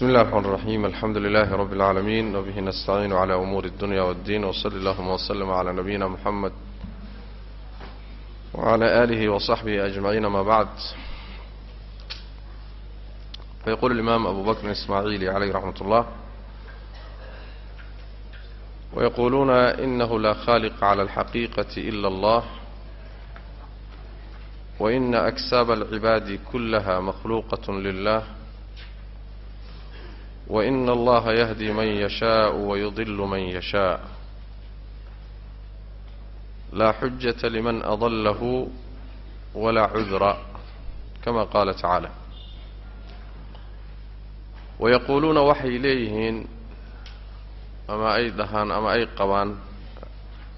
بسم الله الرحمن الرحيم الحمد لله رب العالمين وبه نستعين على أمور الدنيا والدين وصلى اللهم وسلم على نبينا محمد وعلى آله وصحبه أجمعين ما بعد فيقول الإمام أبو بكر الإسماعيلي عليه رحمة الله ويقولون إنه لا خالق على الحقيقة إلا الله وإن أكساب العباد كلها مخلوقة لله وإن الله يهدي من يشاء ويضل من يشاء لا حجة لمن أضله ولا عذر كما قال تعالى ويقولون waxay leeyihiin ama ay dhahaan ama ay qabaan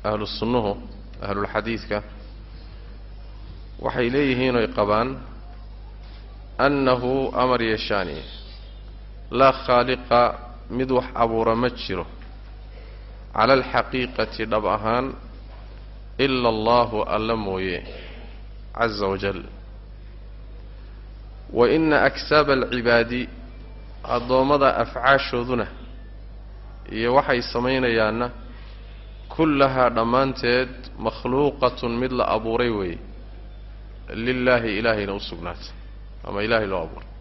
ahlu sunnuhu ahlulxadiidka waxay leeyihiin oy qabaan annahu amar yeshaani laa khaaliqa mid wax abuura ma jiro. Cala alxaqiiqati dhab ahaan ila allahu alla mooye caza wajal wa ina aksaaba alcibaadi addoommada afcaashooduna iyo waxay samaynayaanna kullahaa dhammaanteed makhluuqatun mid la abuuray weeye. Lilaahi ilaahayna u sugnaatay ama ilaahay loo abuuray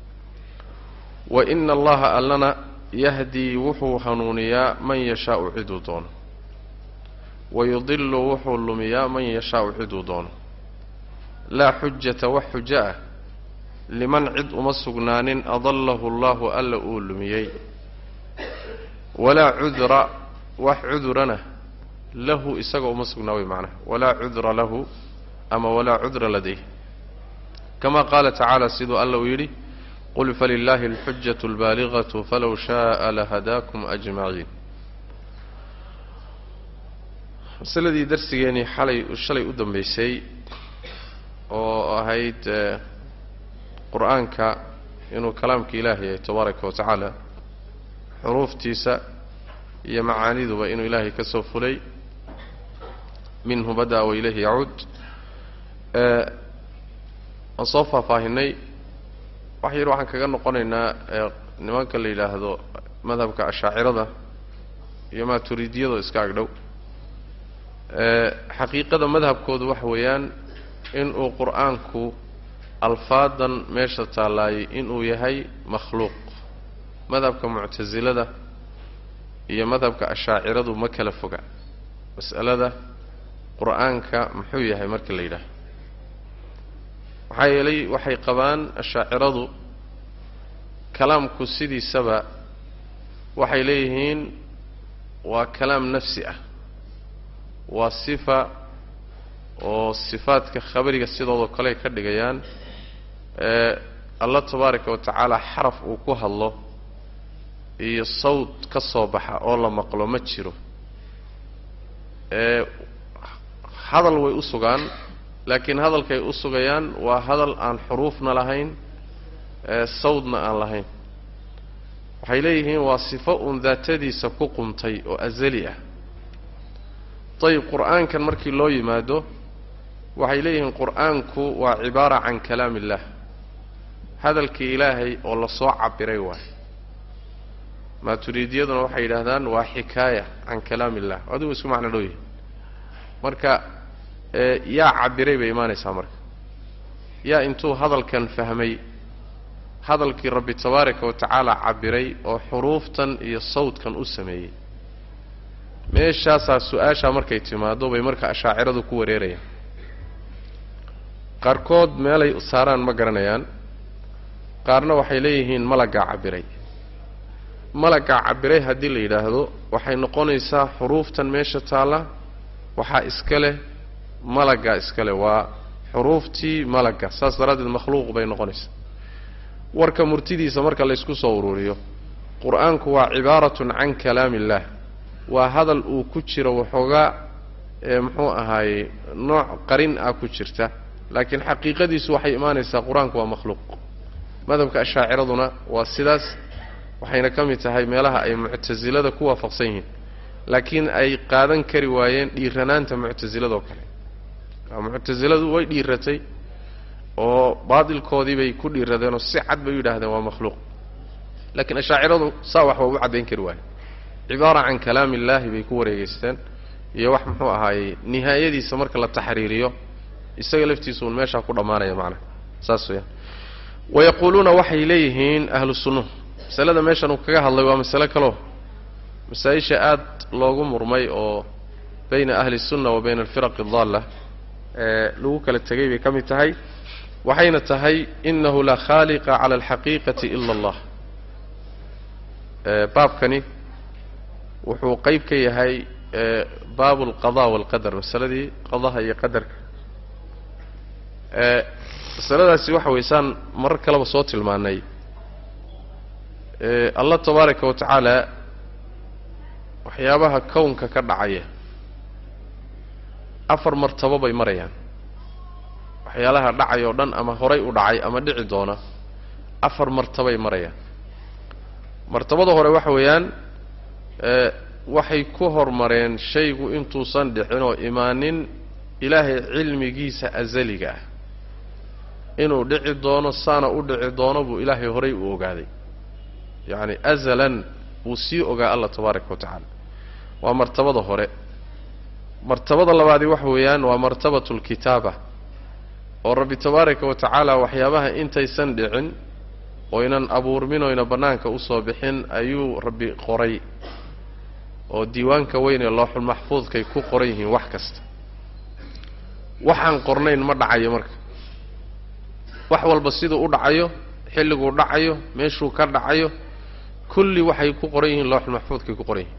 wa ina allaha allana yahdii wuxuu hanuuniyaa man yashaau ciduu doono. Wa yudilu wuxuu lumiyaa man yashaau ciduu doono. Laa xujata wax xujo ah liman cid uma sugnaanin adallahu allahu alla uu lumiyey. Walaa cudra wax cudurana lahu isaga uma sugnaa wey macnaha. Walaa cudra lahu ama walaa cudra ladayh. Kama qaala tacaala siduu alla uu yidhi qul falilaahi alxujatu albaaliqatu falow shaaa lahadaakum ajmaciin masaladii darsigeenii xalay shalay u dambeysay oo ahayd qur'aanka inuu kalaamka ilaahay yahay tabaaraka wa xuruuftiisa iyo macaaniduba inuu ilaahay ka soo fulay minhu bada-a wa ilayhi yacuud aan soo faahfaahinay wax yar waxaan kaga noqonaynaa nimanka la yidhaahdo madhabka ashaacirada iyo maaturidiyadoo iska agdhow xaqiiqada madhabkoodu waxa weeyaan inuu qur'aanku alfaadan meesha taallaayay inuu yahay makhluuq. Madhabka muctasilada iyo madhabka ashaaciradu ma kala foga. Mas'alada qur'aanka muxuu yahay marka la yidhaaho maxaa yeelay waxay qabaan ashaaciradu kalaamku sidiisaba waxay leeyihiin waa kalaam nafsi ah waa sifa oo sifaadka khabariga sidoodoo kale ay ka dhigayaan alla tabaaraka wa tacaala xaraf uu ku hadlo iyo sawd ka soo baxa oo la maqlo ma jiro. Hadal way u sugaan laakiin hadalkay u sugayaan waa hadal aan xuruufna lahayn sawdna aan lahayn. Waxay leeyihiin waa sifo uun daatadiisa ku quntay oo azali ah. Dayib qur'aankan markii loo yimaado waxay leeyihiin qur'aanku waa cibaara can kalaam illah hadalkii ilaahay oo la soo cabiray waay maaturiidiyaduna waxay yidhaahdaan waa xikaaya can kalaam illah adigu isku macno dhow yahay. Marka yaa cabiray bay imaanaysaa marka. Yaa intuu hadalkan fahmay hadalkii rabbi tabaaraka wa tacaala cabiray oo xuruuftan iyo sawdkan u sameeyey. Meeshaasaa su'aashaa markay timaado bay marka ashaaciradu ku wareerayaan. Qaarkood meelay saaraan ma garanayaan qaarna waxay leeyihiin malaggaa cabiray malaggaa cabiray haddii la yidhaahdo waxay noqonaysaa xuruuftan meesha taalla waxaa iska leh malaggaa iska leh waa xuruuftii malagga saas daraaddeed makhluuq bay noqonaysaa warka murtidiisa marka laysku soo ururiyo qur'aanku waa cibaaratun can kalaami illaah waa hadal uu ku jiro waxoogaa muxuu ahaayey nooc qarin ah ku jirta. Laakiin xaqiiqadiisu waxay imaanaysaa qur'aanku waa makhluuq. Madhabka ashaaciraduna waa sidaas waxayna ka mid tahay meelaha ay muctasilada ku waafaqsan yihiin. Laakiin ay qaadan kari waayeen dhiiranaanta muctasiladoo kale muctasiladu way dhiiratay oo baatilkoodii bay ku dhiiradeenoo si cad bay u yidhaahdeen waa makhluuq. Laakiin ashaaciradu saa waxba ugu caddayn kari waayo cibaara can kalaam illaahi bay ku wareegeysteen iyo wax muxuu ahaayey nihaayadiisa marka la taxriiriyo isaga laftiisu un meeshaa ku dhammaanaya macnaha saas weyaan wayaquuluuna waxay leeyihiin ahlu sunnuhu masalada meeshan uu kaga hadlay waa masale kaloo masaa-isha aad loogu murmay oo bayna ahli sunna wa bayna alfiraq adalla lagu kala tegay bay ka mid tahay waxayna tahay inahu laa khaaliqa cala alxaqiiqati ila allah. Baabkani wuxuu qeyb ka yahay baabu alqada walqadar masaladii qadaha iyo qadarka. Masaladaasi waxa weysaan marar kaleba soo tilmaanay. Allah tabaaraka wa tacaala waxyaabaha kownka ka dhacaya afar martabo bay marayaan. Waxyaalaha dhacay oo dhan ama horay u dhacay ama dhici doona afar martabay marayaan. Martabada hore waxa weeyaan waxay ku hormareen shaygu intuusan dhicin oo imaanin ilaahay cilmigiisa asaliga ah. Inuu dhici doono saana u dhici doono buu ilaahay horay u ogaaday. Yacni azalan wuu sii ogaa allah tabaaraka wa tacaala. Waa martabada hore martabada labaadi waxa weeyaan waa martabatu lkitaaba oo rabbi tabaaraka wa tacaala waxyaabaha intaysan dhicin oynan abuurmin oyna bannaanka u soo bixin ayuu rabbi qoray oo diiwaanka weyn ee looxul ku qoran yihiin wax kasta. Waxaan qornayn ma dhacayo marka. Wax walba siduu u dhacayo xilliguu dhacayo meeshuu ka dhacayo kulli waxay ku qoran yihiin looxul maxfuudkay ku qoran yihiin.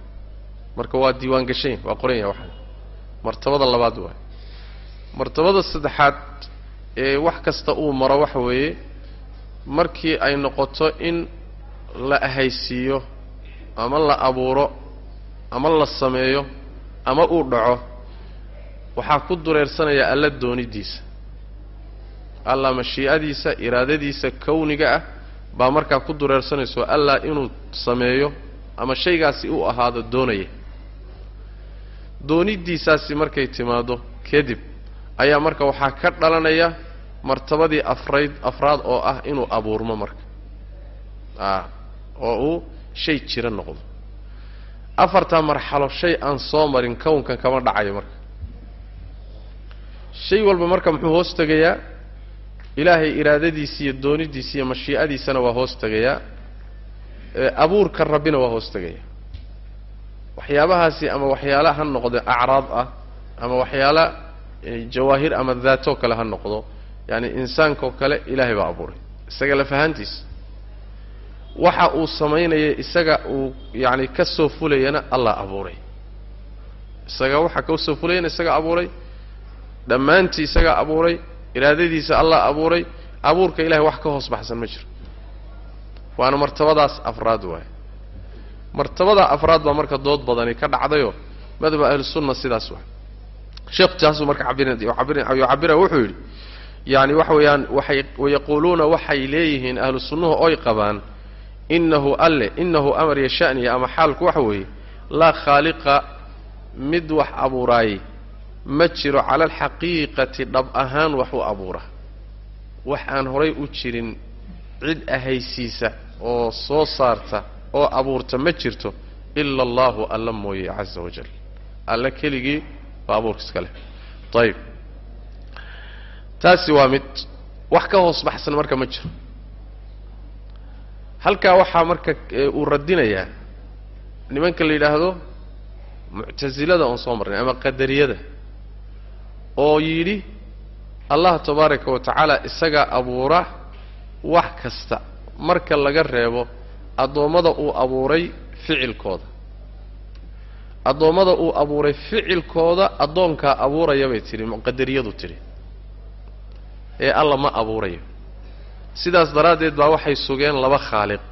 Marka waa diiwaan gashayn waa qoran yahay waxaan martabada labaad waay. Martabada saddexaad ee wax kasta uu maro waxa weeye markii ay noqoto in la ahaysiiyo ama la abuuro ama la sameeyo ama uu dhaco waxaa ku dureersanaya alla doonidiisa. Allah mashii'adiisa iraadadiisa kawniga ah baa markaa ku dureersanayso allah inuu sameeyo ama shaygaasi u ahaado doonaya doonidiisaasi markay timaado kadib ayaa marka waxaa ka dhalanaya martabadii afrayd afraad oo ah inuu abuurmo marka. A oo uu shay jira noqdo. Afartaa marxalo shay aan soo marin kownkan kama dhacayo marka. Shay walba marka muxuu hoos tegayaa ilaahay iraadadiisa iyo doonidiisa iyo mashii'adiisana waa hoos tegayaa abuurka rabbina waa hoos tegaya waxyaabahaasi ama waxyaala ha noqdo acraad ah ama waxyaala jawaahir ama daatoo kale ha noqdo. Yaani insaankaoo kale ilaahay baa abuuray. Isaga lafahaantiisa waxa uu samaynaya isaga uu yacani ka soo fulayana allah abuuray. Isaga waxa ka soo fulayana isaga abuuray. Dhammaantii isagaa abuuray. Iraadadiisa allah abuuray. Abuurka ilahay wax ka hoos baxsan ma jiro. Waana martabadaas afraad waaye martabada afraad baa marka dood badani ka dhacdayoo madhaba ahlusunna sidaas waay. Sheekhu taasuu marka cabirayuu cabira wuxuu yidhi yacani waxa weeyaan waxay wayaquuluuna waxay leeyihiin ahlu sunnuhu oy qabaan inahu alle inahu amar iyo sha'niya ama xaalku waxa weeye laa khaaliqa mid wax abuuraayey ma jiro cala alxaqiiqati dhab ahaan wax u abuura. Wax aan horay u jirin cid ahaysiisa oo soo saarta oo abuurta ma jirto ila allahu alla mooye caza wajal alla keligii waa abuurka iska leh. Ayib taasi waa mid wax ka hoos baxsan marka ma jiro. Halkaa waxaa marka uu radinayaa nimanka la yidhaahdo muctasilada oon soo marnay ama qadariyada oo yidhi allah tabaaraka wa tacaala isagaa abuura wax kasta marka laga reebo addoommada uu abuuray ficilkooda. Addoommada uu abuuray ficilkooda addoonkaa abuuraya bay tidhi muqadariyadu tidhi ee alla ma abuurayo. Sidaas daraaddeed baa waxay sugeen laba khaaliq.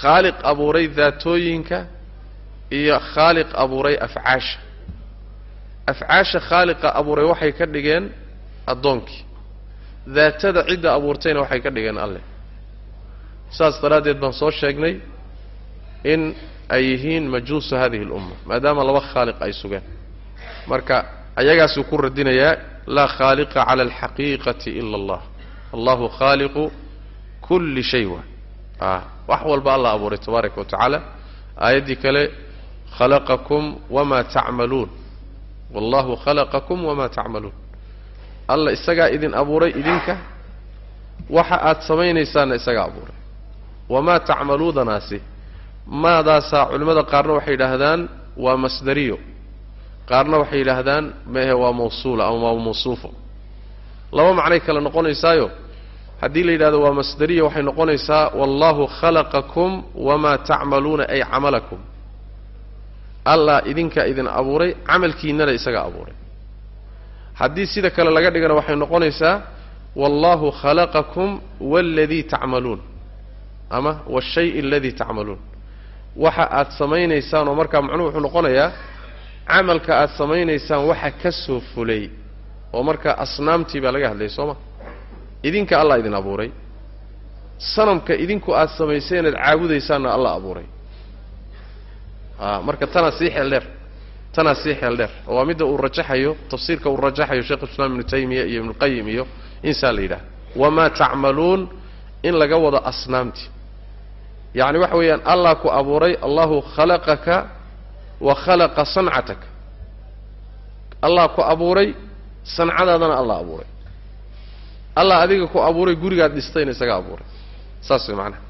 Khaaliq abuuray daatooyinka iyo khaaliq abuuray afcaasha. Afcaasha khaaliqa abuuray waxay ka dhigeen addoonkii daatada cidda abuurtayna waxay ka dhigeen alleh saas daraaddeed baan soo sheegnay in ay yihiin majuusu hadihi alumma maadaama laba khaaliq ay sugeen marka ayagaasuu ku radinayaa laa khaaliqa cala alxaqiiqati ila allah. Allahu khaaliqu kulli shay waa a wax walba alla abuuray tabaaraka wa tacaala. Aayaddii kale khalaqakum wamaa tacmaluun. Wallahu khalaqakum wamaa tacmaluun. Alla isagaa idin abuuray idinka waxa aad samaynaysaanna isagaa abuuray wamaa tacmaluudanaasi maadaasaa culimmada qaarna waxay yidhaahdaan waa masdariyo qaarna waxay yidhaahdaan meehe waa mawsuula ama waa mawsuufo laba macnay kale noqonaysaayo haddii la yidhahdo waa masdariya waxay noqonaysaa wallahu khalaqakum wamaa tacmaluuna ay camalakum allah idinkaa idin abuuray camalkiinnana isagaa abuuray haddii sida kale laga dhigana waxay noqonaysaa wallahu khalaqakum waaladii tacmaluun ama washay aladii tacmaluun waxa aad samaynaysaan oo markaa macnuhu wuxuu noqonayaa camalka aad samaynaysaan waxa ka soo fulay oo markaa asnaamtii baa laga hadlayay soo ma? Idinka allah idin abuuray. Sanamka idinku aad samaysay inaad caabudaysaanna allah abuuray. A marka tanaa sii xeel dheer tanaa sii xeel dheer. Oo waa midda uu rajaxayo tafsiirka uu rajaxayo sheekh islaam ibnu taymiya iyo ibnuqayim iyo insaa la yidhaha wamaa tacmaluun in laga wado asnaamtii yacni waxa weeyaan allah ku abuuray allahu khalaqaka wa khalaqa sancataka allah ku abuuray sancadaadana allah abuuray. Allah adiga ku abuuray gurigaad dhistayna isaga abuuray. Saas way macanaha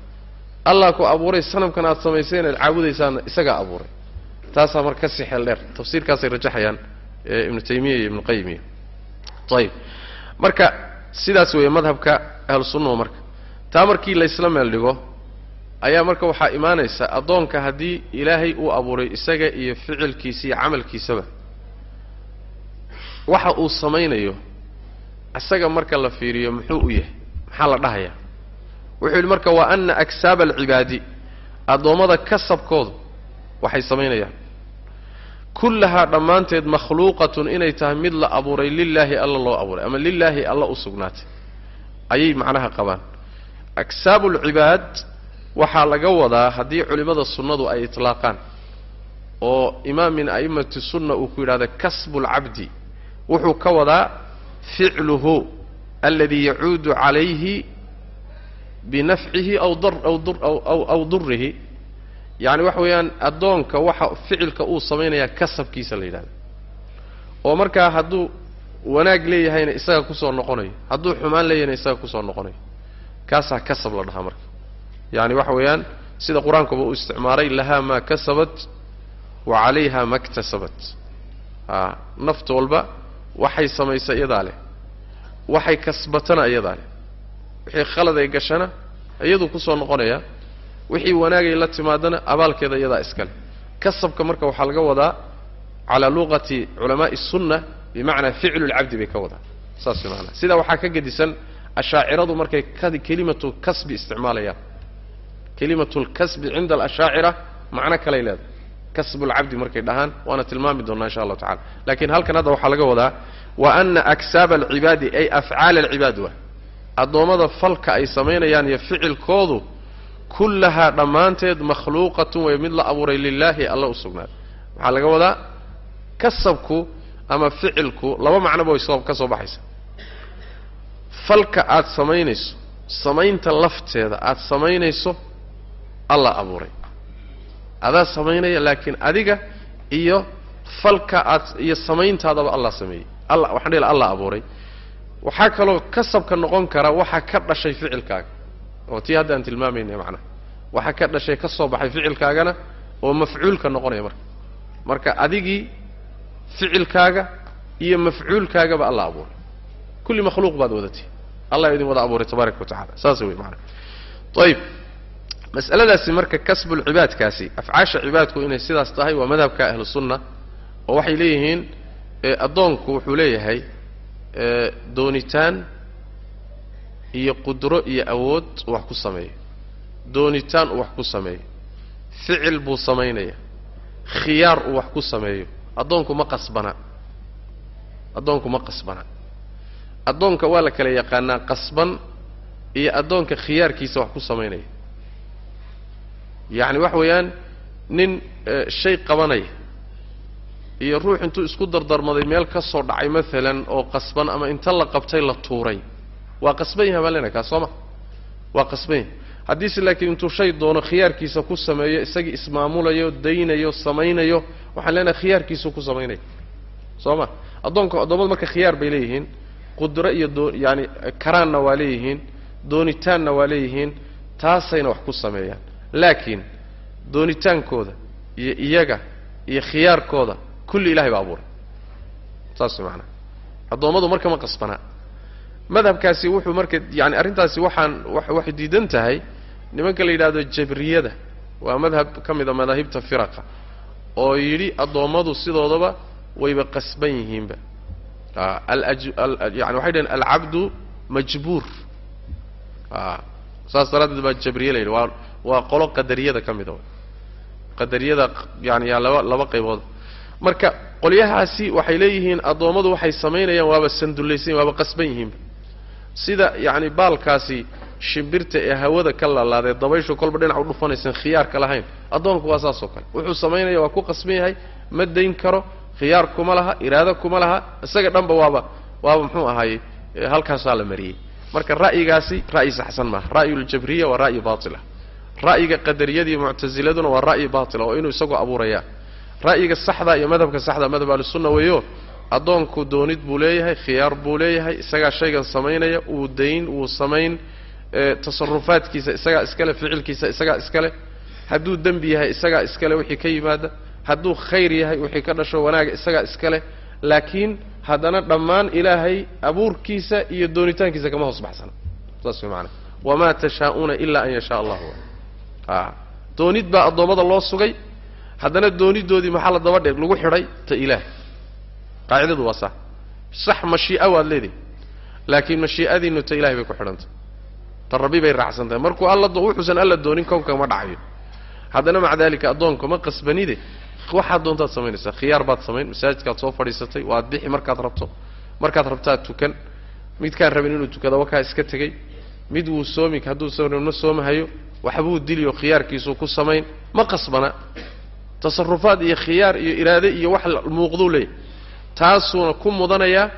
allah ku abuuray sanamkan aad samaysay inaad caabudaysaanna isagaa abuuray. Taasaa marka ka sii xeel dheer tafsiirkaasay rajaxayaan ibnu taymiya iyo ibnu qayim ayib marka sidaas weeye madhabka ahlu sunnahu marka. Taa markii laysla meel dhigo ayaa marka waxaa imaanaysa addoonka haddii ilaahay uu abuuray isaga iyo ficilkiisa iyo camalkiisaba. Waxa uu samaynayo isaga marka la fiiriyo muxuu u yahay? Maxaa la dhahayaa? Wuxuu yidhi marka wa ana aksaaba alcibaadi. Addoommada kasabkoodu waxay samaynayaan. Kullahaa dhammaanteed makhluuqatun inay tahay mid la abuuray lilaahi alla loo abuuray ama lilaahi alla u sugnaatay. Ayay macnaha qabaan. Aksaabu alcibaad waxaa laga wadaa haddii culimmada sunnadu ay itlaaqaan oo imaam min a'immati sunna uu ku yidhahda kasbu lcabdi wuxuu ka wadaa ficluhu aladi yacuudu calayhi binafcihi aw durihi yacni waxa weeyaan addoonka waxa ficilka uu samaynayaa kasabkiisa la yidhahda oo markaa hadduu wanaag leeyahayna isaga ku soo noqonayo hadduu xumaan leeyahayna isaga ku soo noqonayo kaasaa kasab la dhahaa marka yacni waxa weeyaan sida qur'aankuba uu isticmaalay lahaa maa kasabat wa calayha ma ktasabat a nafta walba waxay samaysa iyadaa leh. Waxay kasbatana iyadaa leh. Wixii khalad ay gashana iyaduu ku soo noqonayaa wixii wanaagay la timaadana abaalkeeda iyadaa iskale kasabka marka waxaa laga wadaa calaa luqati culamaa'i sunna bimacnaa ficlu lcabdi bay ka wadaa. Saas maanaa sidaa waxaa ka gedisan ashaaciradu markay kelimatu kasbi isticmaalayaan kelimatu lkasbi cinda alashaacira macno kalay leedahay. Kasbu lcabdi markay dhahaan waana tilmaami doonnaa insha allahu tacala lakiin halkan hadda waxaa laga wadaa wa ana aksaaba alcibaadi ay afcaala alcibaad wa addoommada falka ay samaynayaan iyo ficilkoodu kullahaa dhammaanteed makhluuqatun way mid la abuuray lilaahi alla u sugnaaday waxaa laga wadaa kasabku ama ficilku laba macnoba way ka soo baxaysa. Falka aad samaynayso samaynta lafteeda aad samaynayso alla abuuray. Adaa samaynaya laakiin adiga iyo falka aad iyo samayntaadaba allah sameeyey. Alla waxaan dhihi allah abuuray. Waxaa kaloo kasabka noqon kara waxa ka dhashay ficilkaaga. Oo tii hadda aan tilmaamayna macnaha waxa ka dhashay ka soo baxay ficilkaagana oo mafcuulka noqonaya marka. Marka adigii ficilkaaga iyo mafcuulkaagaba allah abuuray. Kulli makhluuq baad wadatay allah idin wada abuuray tabaaraka wa tacala saas wey maanaa ayib mas'aladaasi marka kasbulcibaadkaasi afcaasha cibaadku inay sidaas tahay waa madhabka ahlu sunna oo waxay leeyihiin addoonku wuxuu leeyahay doonitaan iyo qudro iyo awood uu wax ku sameeyo. Doonitaan uu wax ku sameeyo. Ficil buu samaynaya. Khiyaar uu wax ku sameeyo. Addoonku ma qasbana. Addoonku ma qasbana. Addoonka waa la kala yaqaanaa qasban iyo addoonka khiyaarkiisa wax ku samaynaya yacni waxa weeyaan nin shay qabanaya iyo ruux intuu isku dardarmaday meel ka soo dhacay maalan oo qasban ama inta la qabtay la tuuray. Waa qasban yahay baan leenahay soo ma? Waa qasban. Yahay haddiise laakiin intuu shay doono khiyaarkiisa ku sameeyo isagii ismaamulayo daynayo samaynayo waxaan leenahay khiyaarkiisuu ku samaynaya soo ma? Addoonka addoommadu marka khiyaar bay leeyihiin qudro iyo doo yaani karaanna waa leeyihiin doonitaanna waa leeyihiin taasayna wax ku sameeyaan laakiin doonitaankooda iyo iyaga iyo khiyaarkooda kulli ilahay baa abuuray. Saas maanaa addoommadu marka ma qasbanaa madhabkaasi wuxuu marka yani arrintaasi waxaan waxay diidan tahay. Nimanka la yidhahdo jabriyada waa madhab ka mid a madaahibta firaqa oo yidhi addoommadu sidoodaba wayba qasban yihiinba. Yani waxay dhaheen alcabdu majbuur. Saas daraaddeed baa jabriye la yidhi waa qolo qadariyada ka mid a qadariyada yani laba laba qaybood. Marka qolyahaasi waxay leeyihiin addoommadu waxay samaynayaan waaba sandullaysan waaba qasban yihiinba sida yacni baalkaasi shimbirta ee hawada ka laalaadee dabayshu kolba dhinac u dhufanaysan khiyaarka lahayn. Addoonku waa saas oo kale. Wuxuu samaynaya waa ku qasban yahay ma dayn karo khiyaar kuma laha iraado kuma laha isaga dhanba waaba waaba muxuu ahaaye halkaasaa la mariyey. Marka ra'yigaasi ra'yi saxsan maaha. Ra'yuljabriya waa ra'yi baatila ra'yiga qadariyada iyo muctasiladuna waa ra'yi baatila oo inuu isagoo abuurayaa ra'yiga saxda iyo madhabka saxda madhab ahlusunna weeyo addoonku doonid buu leeyahay khiyaar buu leeyahay isagaa shaygan samaynaya uu dayn wuu samayn tasarufaadkiisa isagaa iskale ficilkiisa isagaa iskale. Hadduu dembi yahay isagaa iskale wixii ka yimaada. Hadduu khayr yahay wixii ka dhasho wanaaga isagaa iskale. Laakiin haddana dhammaan ilaahay abuurkiisa iyo doonitaankiisa kama hoos baxsana. Saas way maanaa wamaa tashaa'uuna ilaa an yashaa allahu. a doonid baa addoommada loo sugay. Haddana doonidoodii maxaa la daba dheer lagu xidhay? Ta ilaah. Qaacidadu waa sax. Sax mashii'a waad leedahay laakiin mashii'adiinnu ta ilahay bay ku xidhantay ta rabbi bay raacsan markuu alla wuxuusan alla doonin kownka ma dhacayo haddana maca daalika addoonka ma qasbanide. Waxaad doontaad samaynaysaa. Khiyaar baad samayn masaajidkaad soo fadhiisatay waad bixi markaad rabto. Markaad rabtaad tukan. Midkaan rabin inuu tukado wakaa iska tegey. Mid wuu soomi hadduusan rabno soomahayo waxbuu diliyo khiyaarkiisuu ku samayn. Ma qasbana. Tasarufaad iyo khiyaar iyo iraade iyo wax muuqduu leeyahy taasuuna ku mudanayaa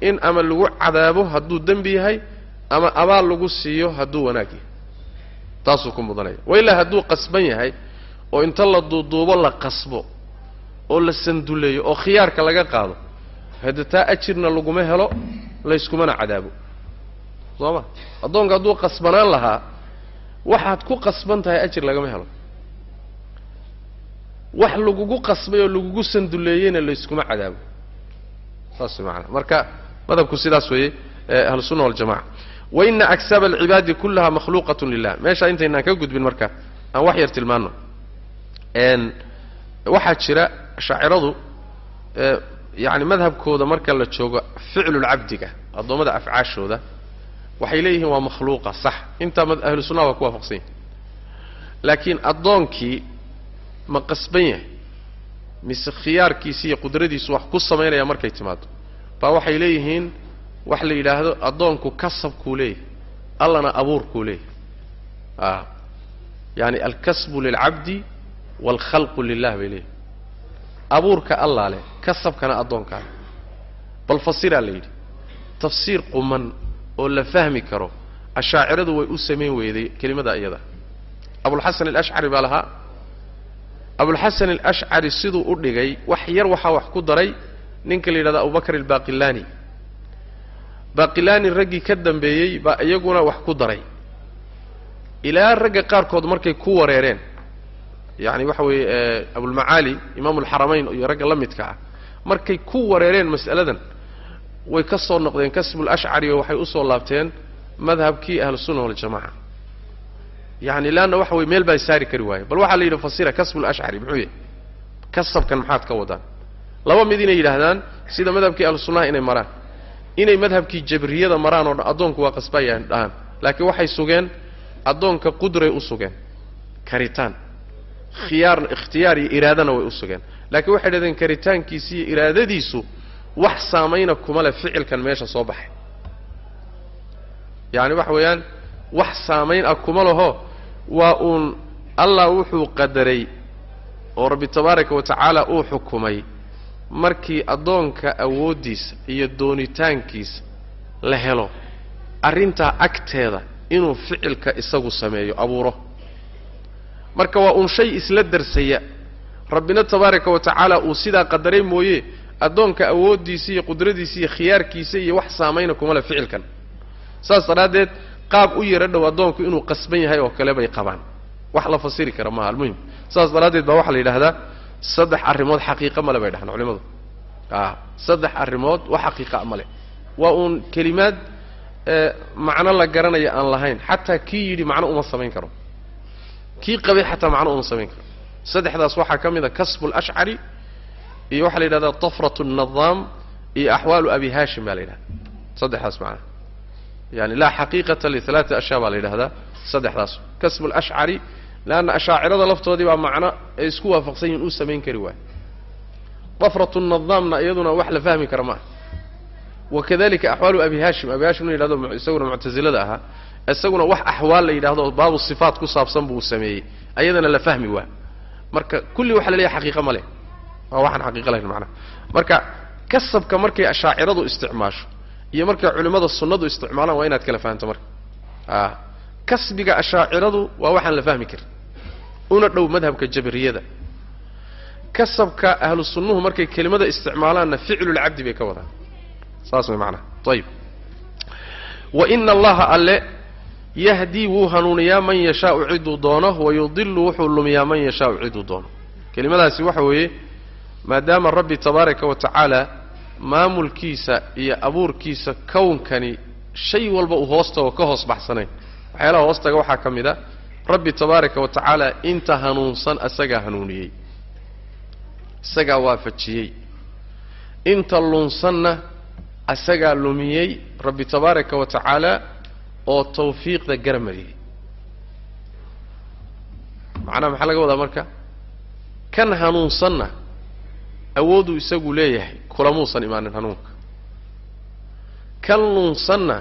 in ama lagu cadaabo hadduu dembi yahay ama abaal lagu siiyo hadduu wanaag yahay. Taasuu ku mudanaya. Wa ilaa hadduu qasban yahay oo inta la duuduubo la qasbo oo la sanduleeyo oo khiyaarka laga qaado hadde taa ajirna laguma helo layskumana cadaabo. Soo ma? Addoonka hadduu qasbanaan lahaa waxaad ku qasban tahay ajir lagama helo. Wax lagugu qasbay oo lagugu sanduleeyeyna layskuma cadaabo. Saas maanaa marka madhabku sidaas weeye ahlusunna waljamaca waina aksaba alcibaadi kullaha makhluuqatun lilah meesha intaynaan ka gudbin marka aan wax yar tilmaano waxaa jira shaaciradu yani madhabkooda marka la joogo ficlulcabdiga addoommada afcaashooda waxay leeyihiin waa makhluuqa sax. Intaa ahlu sunnaha waa ku waafaqsan yahi laakiin addoonkii ma qasban yahay. Mise khiyaarkiisi iyo qudradiisu wax ku samaynaya markay timaado baa waxay leeyihiin wax la yidhaahdo addoonku kasabkuu leeyahay allana abuurkuu leeyahay. A yaani alkasbu lilcabdi waalkhalqu lilah bay leeyihiin abuurka allaa leh kasabkana addoonkaa bal fasiraa la yidhi. Tafsiir quman oo la fahmi karo ashaaciradu way u samayn weyday kelimada iyada. Abulxasan alashcari baa lahaa abulxasan alashcari siduu u dhigay wax yar waxaa wax ku daray ninka la yidhahdo abubakr albaqilani baqilani raggii ka dambeeyey baa iyaguna wax ku daray. Ilaa ragga qaarkood markay ku wareereen yacni waxa weeye abulmacaali imaamu alxaramayn iyo ragga la midka ah markay ku wareereen mas'aladan way ka soo noqdeen kasbulashcari oo waxay u soo laabteen madhabkii ahlusunna waljamaca yani leanna waxa weye meel baa saari kari waaye. Bal waxaa la yidhi fasira kasbulashcari muxuu yahay? Kasabkan maxaad ka wadaan. Laba mid inay yidhaahdaan sida madhabkii ahlusunnaha inay maraan. Inay madhabkii jabriyada maraan oo addoonku waa qasbaayaan dhahaan. Laakiin waxay sugeen addoonka qudray u sugeen. Karitaan. Khiyaar ikhtiyaar iyo iraadana way u sugeen. Laakiin waxay dhahdeen karitaankiisi iyo iraadadiisu wax saamayna kuma leh ficilkan meesha soo baxay. Yacani waxa weeyaan wax saamayn ah kuma laho waa uun allah wuxuu qadaray oo rabbi tabaaraka wa tacaala uu xukumay markii addoonka awooddiisa iyo doonitaankiisa la helo arrintaa agteeda inuu ficilka isagu sameeyo abuuro. Marka waa uun shay isla darsaya. Rabbina tabaaraka wa tacaala uu sidaa qadaray mooye addoonka awooddiisa iyo qudradiisa iyo khiyaarkiisa iyo wax saamayna kuma le ficilkan. Saas daraaddeed qaab u yaro dhow addoonku inuu qasban yahay oo kale bay qabaan. Wax la fasiri kara maaha almuhim saas daraaddeed baa waxaa la yidhahdaa saddex arrimood xaqiiqa male bay dhahaan culimadu a saddex arrimood wax xaqiiqa male waa uun kelimaad macno la garanaya aan lahayn. Xataa kii yidhi macno uma samayn karo. Kii qabay xataa macno uma samayn karo. Saddexdaas waxaa ka mid a kasbu lashcari iyo waxaa la yidhahdaa tafrat nadaam iyo axwaalu abi hashim baa la yidhahda saddexdaas macnaha yani laa xaqiiqata lialaati ashyaa baa la yidhahdaa saddexdaas. Kasbu lashcari leanna ashaacirada laftoodii baa macno ay isku waafaqsan yihiin uu samayn kari waayo. Dafratu nadaamna iyaduna wax la fahmi kara maaha. Wakadalika axwaalu abi hashim abi hashim la yidhahdo isaguna muctasilada ahaa isaguna wax axwaal la yidhahdo baabu sifaat ku saabsan buu sameeyey ayadana la fahmi waa marka kulli waxa la leeyahay xaqiiqa ma leh waa waxaan xaqiiqa lahayn macnaha. Marka kasabka markay ashaaciradu isticmaasho iyo markay culimmada sunnadu isticmaalaan waa inaad kala fahanto marka. A kasbiga ashaaciradu waa waxaan la fahmi karin. Una dhow madhabka jabriyada. Kasabka ahlu sunnuhu markay kelimada isticmaalaanna ficlulcabdi bay ka wadaan. Saas way macnaha. Ayib wa ina allaha alle yahdii wuu hanuuniyaa man yashaau ciduu doono wayudilu wuxuu lumiyaa man yashaau ciduu doono. Kelimadaasi waxa weeye maadaama rabbi tabaaraka wa tacaala maamulkiisa iyo abuurkiisa kownkani shay walba uu hoostago ka hoos baxsanayn. Waxyaalaha hoostaga waxaa ka mid a rabbi tabaaraka wa tacaala inta hanuunsan asagaa hanuuniyey isagaa waafajiyey. Inta lunsanna asagaa lumiyey rabbi tabaaraka wa tacaala oo tawfiiqda garamariyey macnaha maxaa laga wadaa marka? Kan hanuunsanna awooduu isagu leeyahay kulamuusan imaanin hanuunka. Kan lunsanna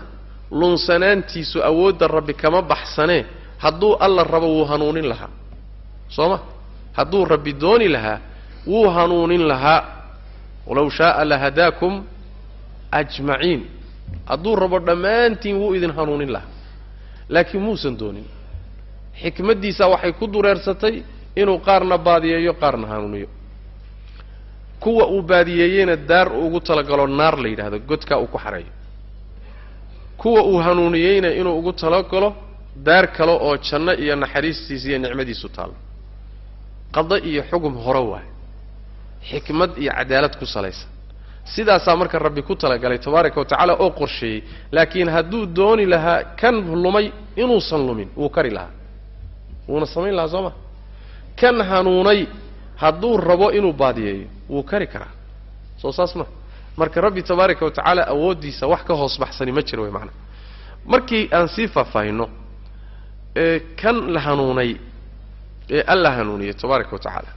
lunsanaantiisu awoodda rabbi kama baxsanee hadduu alla rabo wuu hanuunin lahaa. Soo ma? Hadduu rabbi dooni lahaa wuu hanuunin lahaa. Walow shaaa lahadaakum ajmaciin. Hadduu rabo dhammaantiin wuu idin hanuunin lahaa. Laakiin muusan doonin. Xikmaddiisa waxay ku dureersatay inuu qaarna baadiyeeyo qaarna hanuuniyo kuwa uu baadiyeeyeyna daar ugu talagalo naar la yidhahdo godkaa uu ku xareeyo kuwa uu hanuuniyeyna inuu ugu talagalo daar kale oo janno iyo naxariistiisa iyo nicmadiisu taallo qado iyo xugum hore waayo. Xikmad iyo cadaalad ku salaysan. Sidaasaa marka rabbi ku talagalay tabaaraka wa tacaala oo qorsheeyey laakiin hadduu dooni lahaa kan lumay inuusan lumin wuu kari lahaa. Wuuna samayn lahaa soo ma? Kan hanuunay hadduu rabo inuu baadiyeeyo wuu kari karaa. Soo saas ma. Marka rabbi tabaaraka wa tacaala awooddiisa wax ka hoos baxsani ma jiro way macana markii aan sii faahfaahinno ee kan la hanuunay ee alla hanuuniyey tabaaraka wa tacaala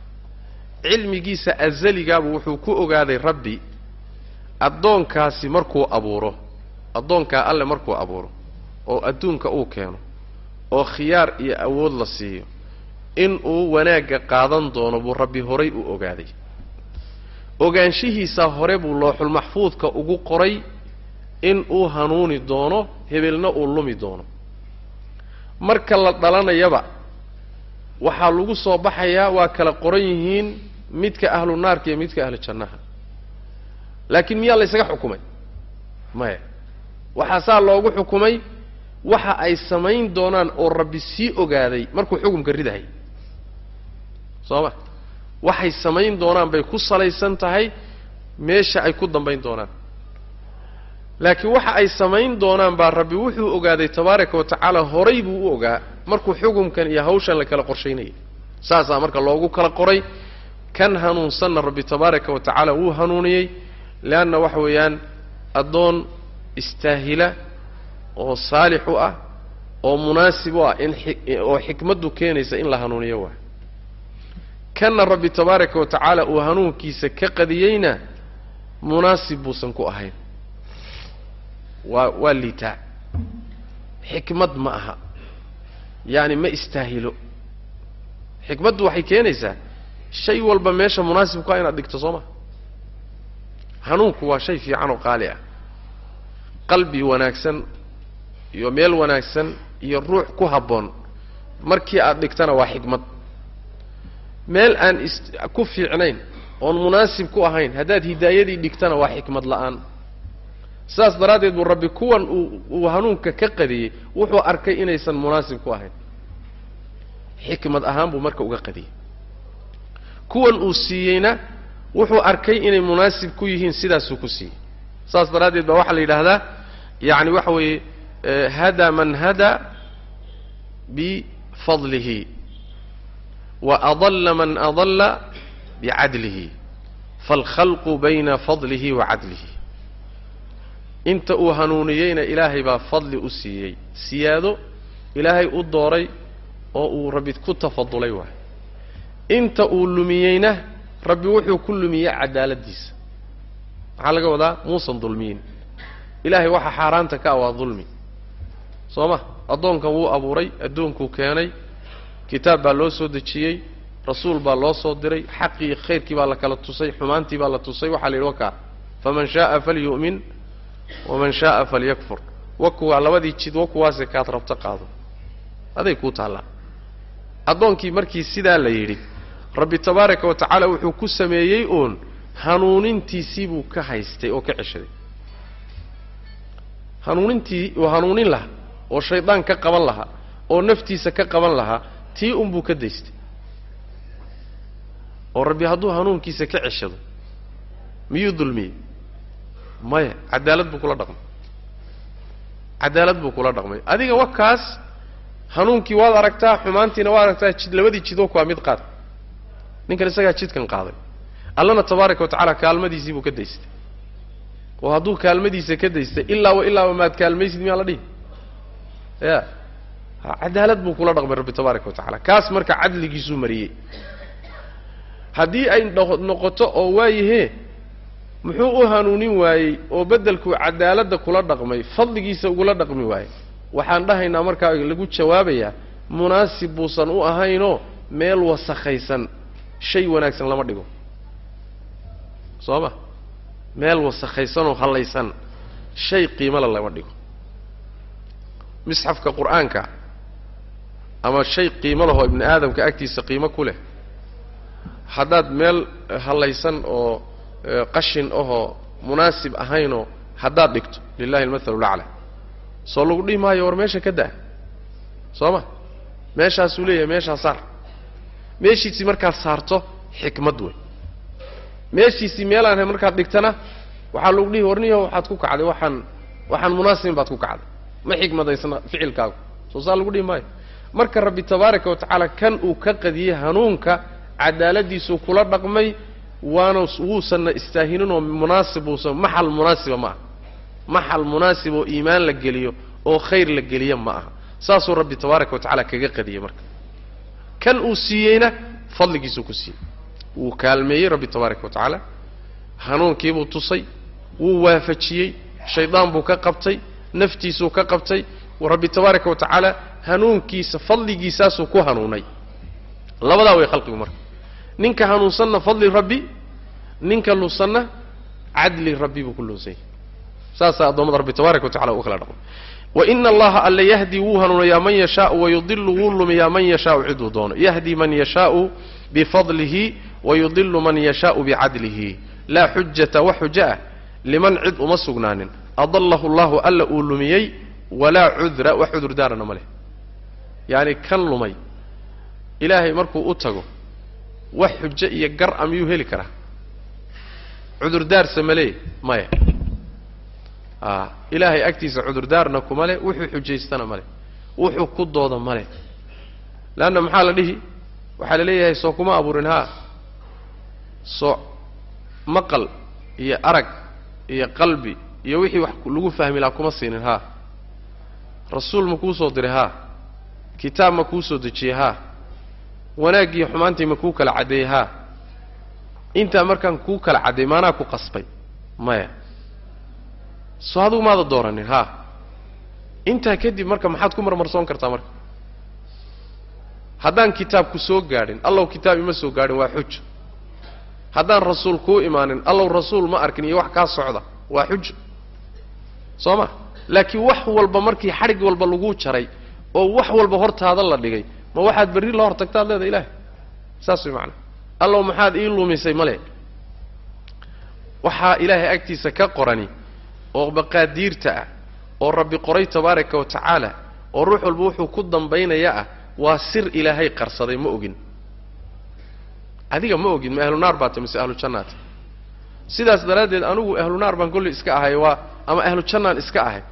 cilmigiisa azaligaabuu wuxuu ku ogaaday rabbi addoonkaasi markuu abuuro addoonkaa alle markuu abuuro oo adduunka uu keeno oo khiyaar iyo awood la siiyo in uu wanaagga qaadan doono buu rabbi horay u ogaaday. Ogaanshihiisaa hore buu looxulmaxfuudka ugu qoray in uu hanuuni doono hebelna uu lumi doono. Marka la dhalanayaba waxaa lagu soo baxayaa waa kala qoran yihiin midka ahlu naarka iyo midka ahlu jannaha. Laakiin miyaa la ysaga xukumay? Maya. Waxaa saa loogu xukumay waxa ay samayn doonaan oo rabbi sii ogaaday markuu xukumka ridahay soo ma waxay samayn doonaan bay ku salaysan tahay meesha ay ku dambayn doonaan. Laakiin waxa ay samayn doonaan baa rabbi wuxuu ogaaday tabaaraka wa tacaala horay buu u ogaa. Markuu xukumkan iyo hawshan la kala qorshaynayay saasaa marka loogu kala qoray. Kan hanuunsanna rabbi tabaaraka wa tacaala wuu hanuuniyey. Leanna waxa weeyaan addoon istaahila oo saalix u ah oo munaasib u ah in oo xikmaddu keenaysa in la hanuuniyo waay kanna rabbi tabaaraka wa tacaala uu hanuunkiisa ka qadiyeyna munaasib buusan ku ahayn. Waa waa liitaa xikmad ma aha. Yaani ma istaahilo. Xikmaddu waxay keenaysaa shay walba meesha munaasibku ah inaad dhigto soo ma. Hanuunku waa shay fiican oo qaali ah. Qalbi wanaagsan iyo meel wanaagsan iyo ruux ku habboon. Markii aad dhigtana waa xikmad meel aan ku fiicnayn oon munaasib ku ahayn haddaad hidaayadii dhigtana waa xikmad la'aan. Sidaas daraaddeed buu rabbi kuwan uu uu hanuunka ka qadiyey wuxuu arkay inaysan munaasib ku ahayn. Xikmad ahaan buu marka uga qadiyey. Kuwan uu siiyeyna wuxuu arkay inay munaasib ku yihiin sidaasuu ku siiyey. Saas daraaddeed baa waxaa la yidhaahdaa yacni waxa weeye hada man hada bifadlihi wa adalla man adalla bicadlihi faalkhalqu bayna fadlihi wa cadlihi inta uu hanuuniyeyna ilaahay baa fadli u siiyey siyaado ilaahay u dooray oo uu rabbi ku tafadulay waay. Inta uu lumiyeyna rabbi wuxuu ku lumiyey cadaaladdiisa maxaa laga wadaa? Muusan dulmiyin. Ilaahay waxa xaaraanta ka ah waa dulmi. Soo ma? Addoonkan wuu abuuray addoonkuu keenay kitaab baa loo soo dejiyey rasuul baa loo soo diray xaqii khayrkii baa la kala tusay xumaantii baa la tusay waxaa la yidhi wakaa faman shaaa falyu'min waman shaaa falyakfur. Wa kuwaa labadii jid wa kuwaase kaad rabto qaado. Aday kuu taallaa. Addoonkii markii sidaa la yidhi rabbi tabaaraka wa tacaala wuxuu ku sameeyey uun hanuunintiisii buu ka haystay oo ka ceshaday. Hanuunintii uu hanuunin lahaa oo shaydaan ka qaban lahaa oo naftiisa ka qaban lahaa tii unbuu ka daystay. oo rabbi hadduu hanuunkiisa ka ceshado miyuu dulmiyey? Maya cadaalad buu kula dhaqmay. Cadaalad buu kula dhaqmay. Adiga wakaas hanuunkii waad aragtaa xumaantiina waad aragtaa jid labadii jidoo kuwaa mid qaad. Ninkan isagaa jidkan qaaday. Allana tabaaraka wa tacaala kaalmadiisii buu ka daystay. Oo hadduu kaalmadiisa ka daystay ilaa wa ilaaba maad kaalmaysid miyaa la dhihi? Ya cadaalad buu kula dhaqmay rabbi tabaaraka wa tacala kaas marka cadligiisuu mariyey. Haddii ay noqoto oo waayahee muxuu u hanuunin waayey oo beddelkuu cadaaladda kula dhaqmay fadligiisa ugula dhaqmi waayey. Waxaan dhahaynaa markaa lagu jawaabayaa munaasib buusan u ahaynoo meel wasakhaysan shay wanaagsan lama dhigo. Soo ma meel wasakhaysanoo hallaysan shay qiimale lama dhigo. Misxafka qur'aanka ama shay qiimo lahoo ibni aadamka agtiisa qiimo ku leh. Haddaad meel hallaysan oo qashin ahoo munaasib ahaynoo haddaad dhigto lilahi almathalu lacla soo lagu dhihi maayo war meesha ka daa. Soo ma? Meeshaasuu leeyahay meeshaa saar. Meeshiisii markaad saarto xikmad wey. Meeshiisii meelaan markaad dhigtana waxaa lagu dhihi warniyaho waxaad ku kacday waxaan waxaan munaasibin baad ku kacday. Ma xikmadaysna ficilkaagu. Soo saa lagu dhihi maayo marka rabbi tabaaraka wa tacaala kan uu ka qadiyey hanuunka cadaaladiisuu kula dhaqmay waana wuusanna istaahininoo munaasib uusan maxal munaasiba ma aha. Maxal munaasib oo iimaan la geliyo oo khayr la geliya ma aha. Saasuu rabbi tabaaraka wa tacala kaga qadiyey marka. Kan uu siiyeyna fadligiisuu ku siiyey. Wuu kaalmeeyey rabbi tabaaraka wa tacaala. Hanuunkiibuu tusay wuu waafajiyey shaydaan buu ka qabtay naftiisuu ka qabtay. Rabbi tabaaraka wa tacaala hanuunkiisa fadligiisaasuu ku hanuunay. Labadaa way khalqigu marka. Ninka hanuunsanna fadli rabbi ninka lunsanna cadli rabbi buu ku lunsanyay saasaa addoommada rabbi tabaaraka wa tacala uu kala dhaqmo waina allaha alla yahdi wuu hanuunayaa man yashaau wayudilu wuu lumiyaa man yashaau ciduu doono. Yahdi man yashaau bifadlihi wayudilu man yashaau bicadlihi. Laa xujata wax xujo ah liman cid uma sugnaanin. Adallahu llahu alla uu lumiyey walaa cudra wax cudurdaarana ma leh yaani kan lumay. Ilaahay markuu u tago wax xujo iyo gar a miyuu heli karaa. Cudurdaarsa ma maya. A ilaahay agtiisa cudurdaarna kuma leh wuxuu xujaystana ma leh. Wuxuu ku dooda ma leh. Leanna maxaa la dhihi? Waxaa la leeyahay soo kuma abuurin haa. Soo maqal iyo arag iyo qalbi iyo wixii wax lagu fahmi lahaa kuma siinin haa. Rasuul ma kuu soo diray haa kitaab ma kuu soo dejiyey haa. Wanaaggiiyo xumaantii ma kuu kala caddeeyey haa. Intaa markaan kuu kala cadday maanaa ku qasbay maya. Soo adigu maada dooranin haa. Intaa kadib marka maxaad ku marmarsoon kartaa marka. Haddaan kitaabku soo gaadhin allow kitaab ima soo gaadhin waa xujo haddaan rasuul kuu imaanin allow rasuul ma arkin iyo wax kaa socda waa xujo soo ma? Laakiin wax walba markii xadhig walba laguu jaray oo wax walba hortaada la dhigay. Ma waxaad berri la hortagtaad leeda ilaahay? Saas way macnaa allow maxaad ii lumisay male waxaa ilaahay agtiisa ka qorani oo maqaadiirta ah oo rabbi qoray tabaaraka wa tacaala oo ruux walba wuxuu ku dambaynaya ah waa sir ilaahay qarsaday ma ogin. Adiga ma ogin ma ahlu naar baata mise ahlu sidaas daraaddeed anugu ahlu naar baan kolley iska ahay waa ama ahlu jannaan iska ahay.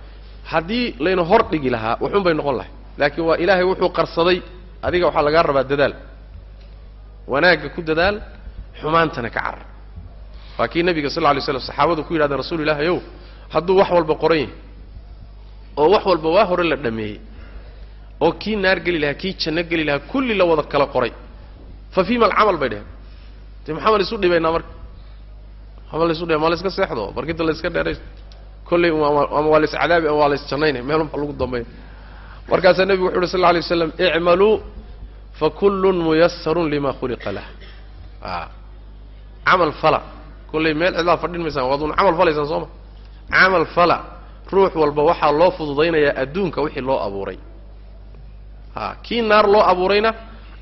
Haddii layna hor dhigi lahaa waxun bay noqon lahay laakiin waa ilaahay wuxuu qarsaday adiga waxaa lagaa rabaa dadaal. Wanaagga ku dadaal xumaantana ka carar. Waa kii nabiga sal lay slam saxaabadu ku yidhahdeen rasuul ilaahi ow hadduu wax walba qoran yahay oo wax walba waa hore la dhameeyey oo kii naar geli lahaa kii janno geli lahaa kulli la wada kala qoray fa fiima alcamal bay dheheen dee maxaa laysu dhibaynaa marka. Maxaa laysu dhibay ma layska seexdo? Barkinta layska dheeraysto kolley ama waa lays cadaabi ama waa lays jannaynay meelunba lagu dambeeya markaasaa nebigu wuxu uhi sal alay waslam icmaluu fakullun muyasarun lima khuliqa lah. A camal fala. Kolley meel cidlaa fadhin maysaan waadun camal falaysaan soo ma? Camal fala. Ruux walba waxaa loo fududaynayaa adduunka wixii loo abuuray. A kii naar loo abuurayna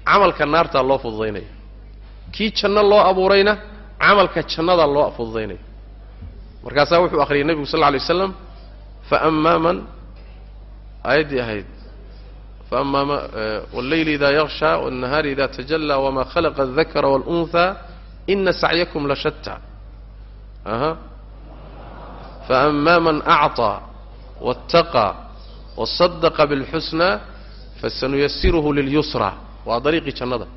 camalka naartaa loo fududaynaya. Kii janno loo abuurayna camalka jannadaa loo fududaynaya. Markaasaa wuxuu akhriyay nebigu sal lla alay waslam faammaa man aayaddii ahayd faama ma wاllayli ida yaksha wالnahaari ida tajallى wma khalaqa الdakra wاlأnثى ina sacyakum lashatta aha faama man acطى wاtaqى waصadaqa bاlxusnى fasanuyasiruhu lilyusrى waa dariiqii jannada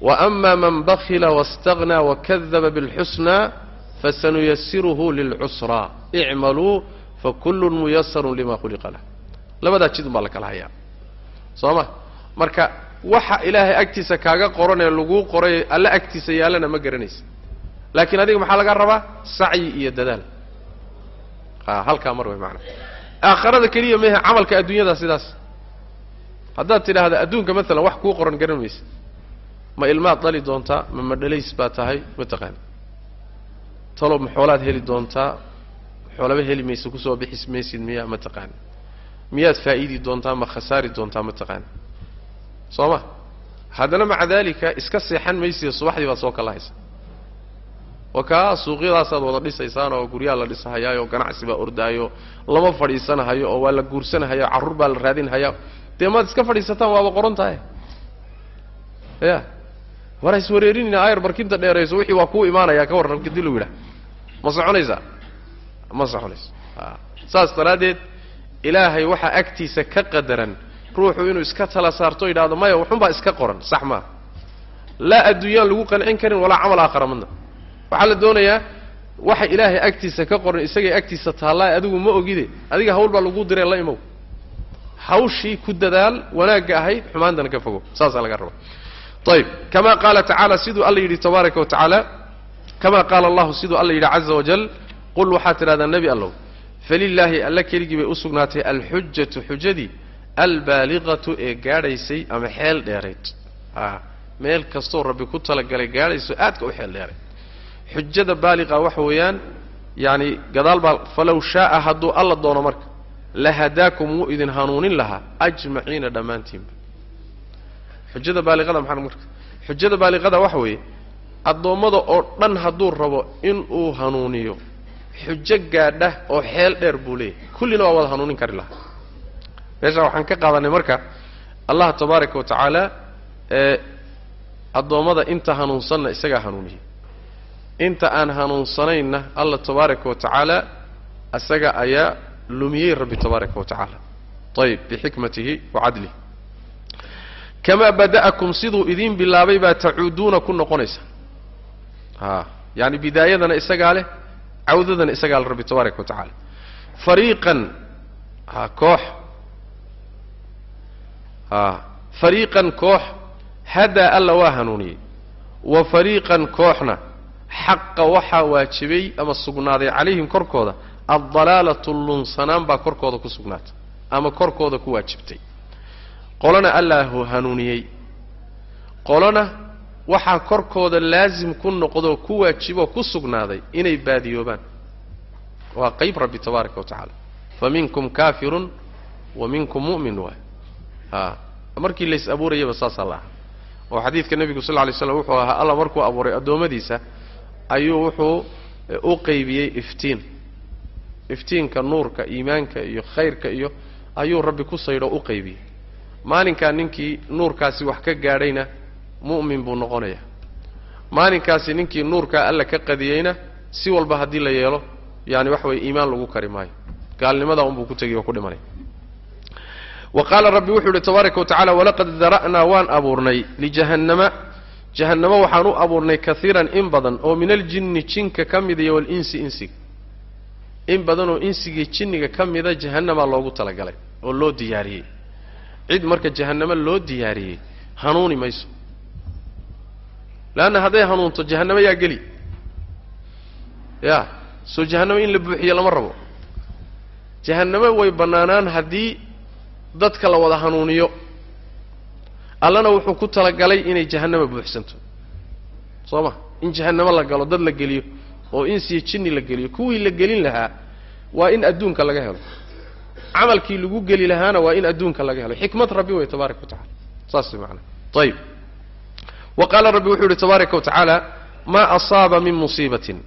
waama man bakila wاstaغnى wakadaba bاlxusnى fasanuyasiruhu lilcusrى icmaluu fakulu muyasaru lima khuliqa lah labadaa jid un baa la kala hayaa soo ma marka waxa ilaahay agtiisa kaaga qoranee laguu qoray alle agtiisa yaallana ma garanaysa. Laakiin adiga maxaa laga rabaa? Sacyi iyo dadaal. Halkaa mar way maanaa aakharada keliya mehe camalka adduunyada sidaas. Haddaad tidhaahda adduunka maalan wax kuu qoran garan maysa. Ma ilmaad dhali doontaa ma madhalays baa tahay ma taqaani talow ma xoolaad heli doontaa xoolaba heli maysa ku soo bixis maysid miya ma taqaani miyaad faa'iidi doontaa ma khasaari doontaa ma taqaani soo ma haddana maca daalika iska seexan maysiyo subaxdii baad soo kalahaysa oo kaa suuqyadaasaad wada dhisaysaan oo guryaha la dhisahayaayo ganacsi baa ordaayo lama fadhiisanahayo oo waa la guursanahayo carruur baa la raadinhayaa dee maad iska fadhiisataan waaba qoran tahay ya war hays wareerinina ayar barkinta dheerayso wixii waa kuu imaanayaa ka warran kadib lagu ma soconaysaa ma soconayso saas daraaddeed ilaahay waxaa agtiisa ka qadaran. Ruuxu inuu iska tala saarto yidhahdo maya waxunbaa iska qoran sax maaha laa adduunyaan lagu qancin karin walaa camal aakhara midna waxaa la doonayaa waxa ilaahay agtiisa ka qoran isagay agtiisa taallaa adigu ma ogide adiga hawl baa lagu diree la imow. Hawshii ku dadaal wanaagga ahayd xumaantana ka fogo saasaa laga rabaa. Ayib kama qaala tacaala siduu alla yidhi tabaaraka wa tacaala qaala allahu siduu alla yidhi caza wajal qul waxaad tidhahdaa nebi allow falilaahi alla keligii bay u sugnaatay alxujatu xujadii albaaliqatu ee gaadhaysay ama xeel dheerayd. A meel kastoo rabbi ku talagalay gaadhayso aadka u xeel dheeray xujada baaliqa waxa weeyaan yacani gadaal baa falow shaaa hadduu alla doono marka la hadaakum wuu idin hanuunin lahaa ajmaciina dhammaantiinba xujada baaliqada maxaa marka xujada baaliqada waxa weeye addoommada oo dhan hadduu rabo inuu hanuuniyo xujo gaadha oo xeel dheer buu leeyahay. Kullina waa wada hanuunin kari lahaa. Meeshaa waxaan ka qaadanay marka allah tabaaraka wa tacaala ee addoommada inta hanuunsanna isagaa hanuuniyey inta aan hanuunsanaynna allah tabaaraka wa tacaala isaga ayaa lumiyey rabbi tabaaraka wa tacaala. Ayib bixikmatihi wa cadlihi. Kamaa bada'akum siduu idiin bilaabay baa tacuuduuna ku noqonaysa. A yaani bidaayadana isagaa leh cawdadana isagaa leh rabbi tabaaraka wa tacaala. Fariiqan a koox. A fariiqan koox hadaa alla waa hanuuniyey. Wa fariiqan kooxna xaqa waxaa waajibay ama sugnaaday calayhim korkooda addalaalatu lunsanaan baa korkooda ku sugnaatay ama korkooda ku waajibtay. Qolona allaahu hanuuniyey. Qolona waxaa korkooda laasim ku noqdoo ku waajiboo ku sugnaaday inay baadiyoobaan. Waa qayb rabbi tabaaraka wa tacaala. Fa minkum kaafirun wa minkum mu'min waay. A markii lays abuurayaba saasaa la aha oo xadiidka nebigu sal lla lay slam wuxuu ahaa alla markuu abuuray addoommadiisa ayuu wuxuu u qaybiyey iftiin. Iftiinka nuurka iimaanka iyo khayrka iyo ayuu rabbi ku saydho u qaybiyey. Maalinkaa ninkii nuurkaasi wax ka gaadhayna mu'min buu noqonaya. Maalinkaasi ninkii nuurkaa alla ka qadiyeyna si walba haddii la yeelo yaani waxa weye iimaan lagu kari maayo. Gaalnimadaa unbuu ku tegiy oo ku dhimanaya wa qaala rabbi wuxuu yihi tabaaraka wa tacala walaqad dara'naa waan abuurnay lijahannama. Jahannamo waxaan u abuurnay kaiiran in badan oo min aljinni jinka ka mida iyo walinsi insiga in badan oo insigii jinniga ka mida jahannamaa loogu talagalay oo loo diyaariyey. Cid marka jahannamo loo diyaariyey hanuuni mayso leanna hadday hanuunto jahannamo yaa geli ya soo jahannamo in la buuxiyo lama rabo jahannamo way bannaanaan haddii dadka la wada hanuuniyo allana wuxuu ku talagalay inay jahannama buuxsanto soo ma in jahannamo la galo dad la geliyo oo insiyo jinni la geliyo kuwii la gelin lahaa waa in adduunka laga helo camalkii lagu geli lahaana waa in adduunka laga helo xikmad rabbi wey tabaaraka wa tacala saas macanaa ayib wa qaala rabbi wuxuu yihi tabaaraka wa tacaala maa asaaba min musiibatin.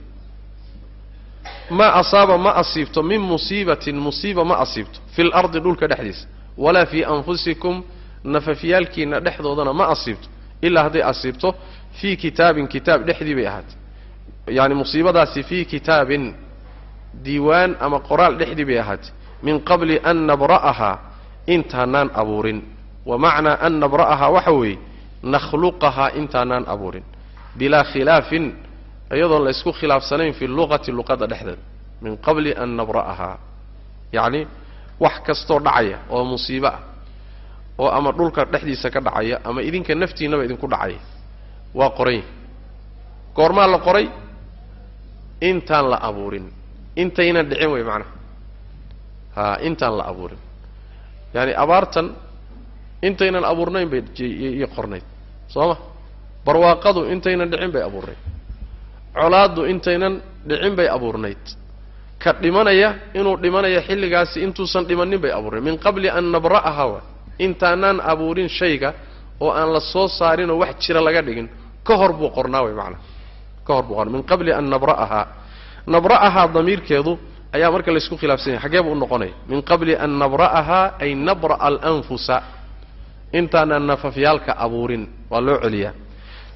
Maa asaaba ma asiibto min musiibatin musiiba ma asiibto. Fi lardi dhulka dhexdiisa. Walaa fii anfusikum nafafyaalkiina dhexdoodana ma asiibto. Ilaa hadday asiibto fii kitaabin kitaab dhexdii bay ahaatay. Yaani musiibadaasi fii kitaabin diiwaan ama qoraal dhexdii bay ahaatay. Min qabli an nabra'ahaa intaanaan abuurin. Wa macnaa an nabra'ahaa waxa weeye nakhluqahaa intaanaan abuurin bilaa khilaafin iyadoon la ysku khilaafsanayn fi luqati luqadda dhexdeeda min qabli an nabra'ahaa yacni wax kastoo dhacaya oo musiibo ah oo ama dhulka dhexdiisa ka dhacaya ama idinka naftiinnaba idinku dhacaya waa qoran yahi goormaa la qoray intaan la abuurin. Intaynan dhicin wey macnaha haa intaan la abuurin. Yaani abaartan intaynan abuurnayn bay iyo qornayd soo ma? Barwaaqadu intaynan dhicin bay abuurnayd. Colaaddu intaynan dhicin bay abuurnayd. Ka dhimanaya inuu dhimanaya xilligaasi intuusan dhimanin bay abuurnayd. Min qabli an nabra'aha wa intaanaan abuurin shayga oo aan la soo saarinoo wax jira laga dhigin ka hor buu qornaa wey macnaha ka hor buu qornaa min qabli an nabra'ahaa nabra'ahaa damiirkeedu ayaa marka laysku khilaafsan yahay xaggee buu u noqonaya. Min qabli an nabra'ahaa ay nabra'a alanfusa intaanaan nafafyaalka abuurin waa loo celiyaa.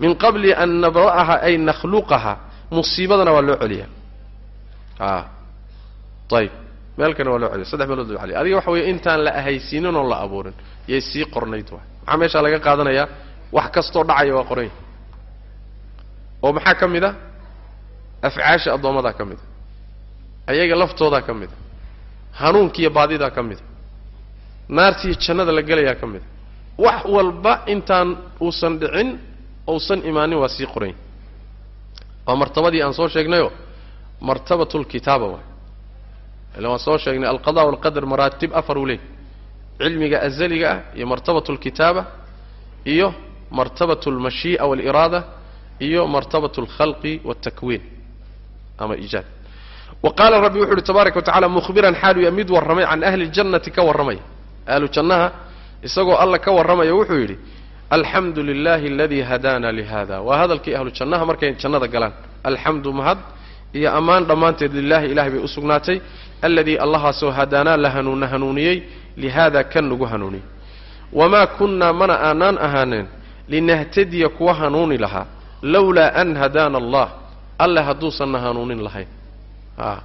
Min qabli an nabra'ahaa ay nakhluqaha musiibadana waa loo celiyaa. A ayib meelkana waa loo celiya saddex meelood loo celiya adiga waxa weeye intaan la ahaysiinin oon la abuurin yay sii qornayd waay. Maxaa meeshaa laga qaadanayaa wax kastoo dhacaya waa qoranya oo maxaa ka mid a afcaasha addoommadaa ka mid a ayaga laftoodaa ka mid a hanuunkiiyo baadidaa ka mid a naartiiyo jannada la gelayaa ka mid a wax walba intaan uusan dhicin uusan imaanin waa sii qoranya waa martabadii aan soo sheegnayoo martabatulkitaaba waay ila waan soo sheegnay alqada walqadar maraatib afar uu leey cilmiga azaliga ah iyo martabat alkitaaba iyo martabat almashii'a waaliraada iyo martabat alkhalqi waltakwiin ama iijaad wa qaala rabbi wuxu uhi tabaaraka wa tacala mukhbiran xaaluya mid warramay can ahli ljannati ka warramaya ahlu jannaha isagoo alla ka warramaya wuxuu yidhi alxamdu lilahi aladii hadaana lihada waa hadalkii ahlu jannaha markay jannada galaan. Alxamdu mahad iyo ammaan dhammaanteed lilaahi ilahay bay u sugnaatay. Alladii allahaasoo hadaanaa la hanuuna hanuuniyey lihaada kan nagu hanuuniyey wamaa kunnaa mana aanaan ahaaneen linahtadiya kuwa hanuuni lahaa lowlaa an hadaana allah. Alle hadduusanna hanuunin lahayn. A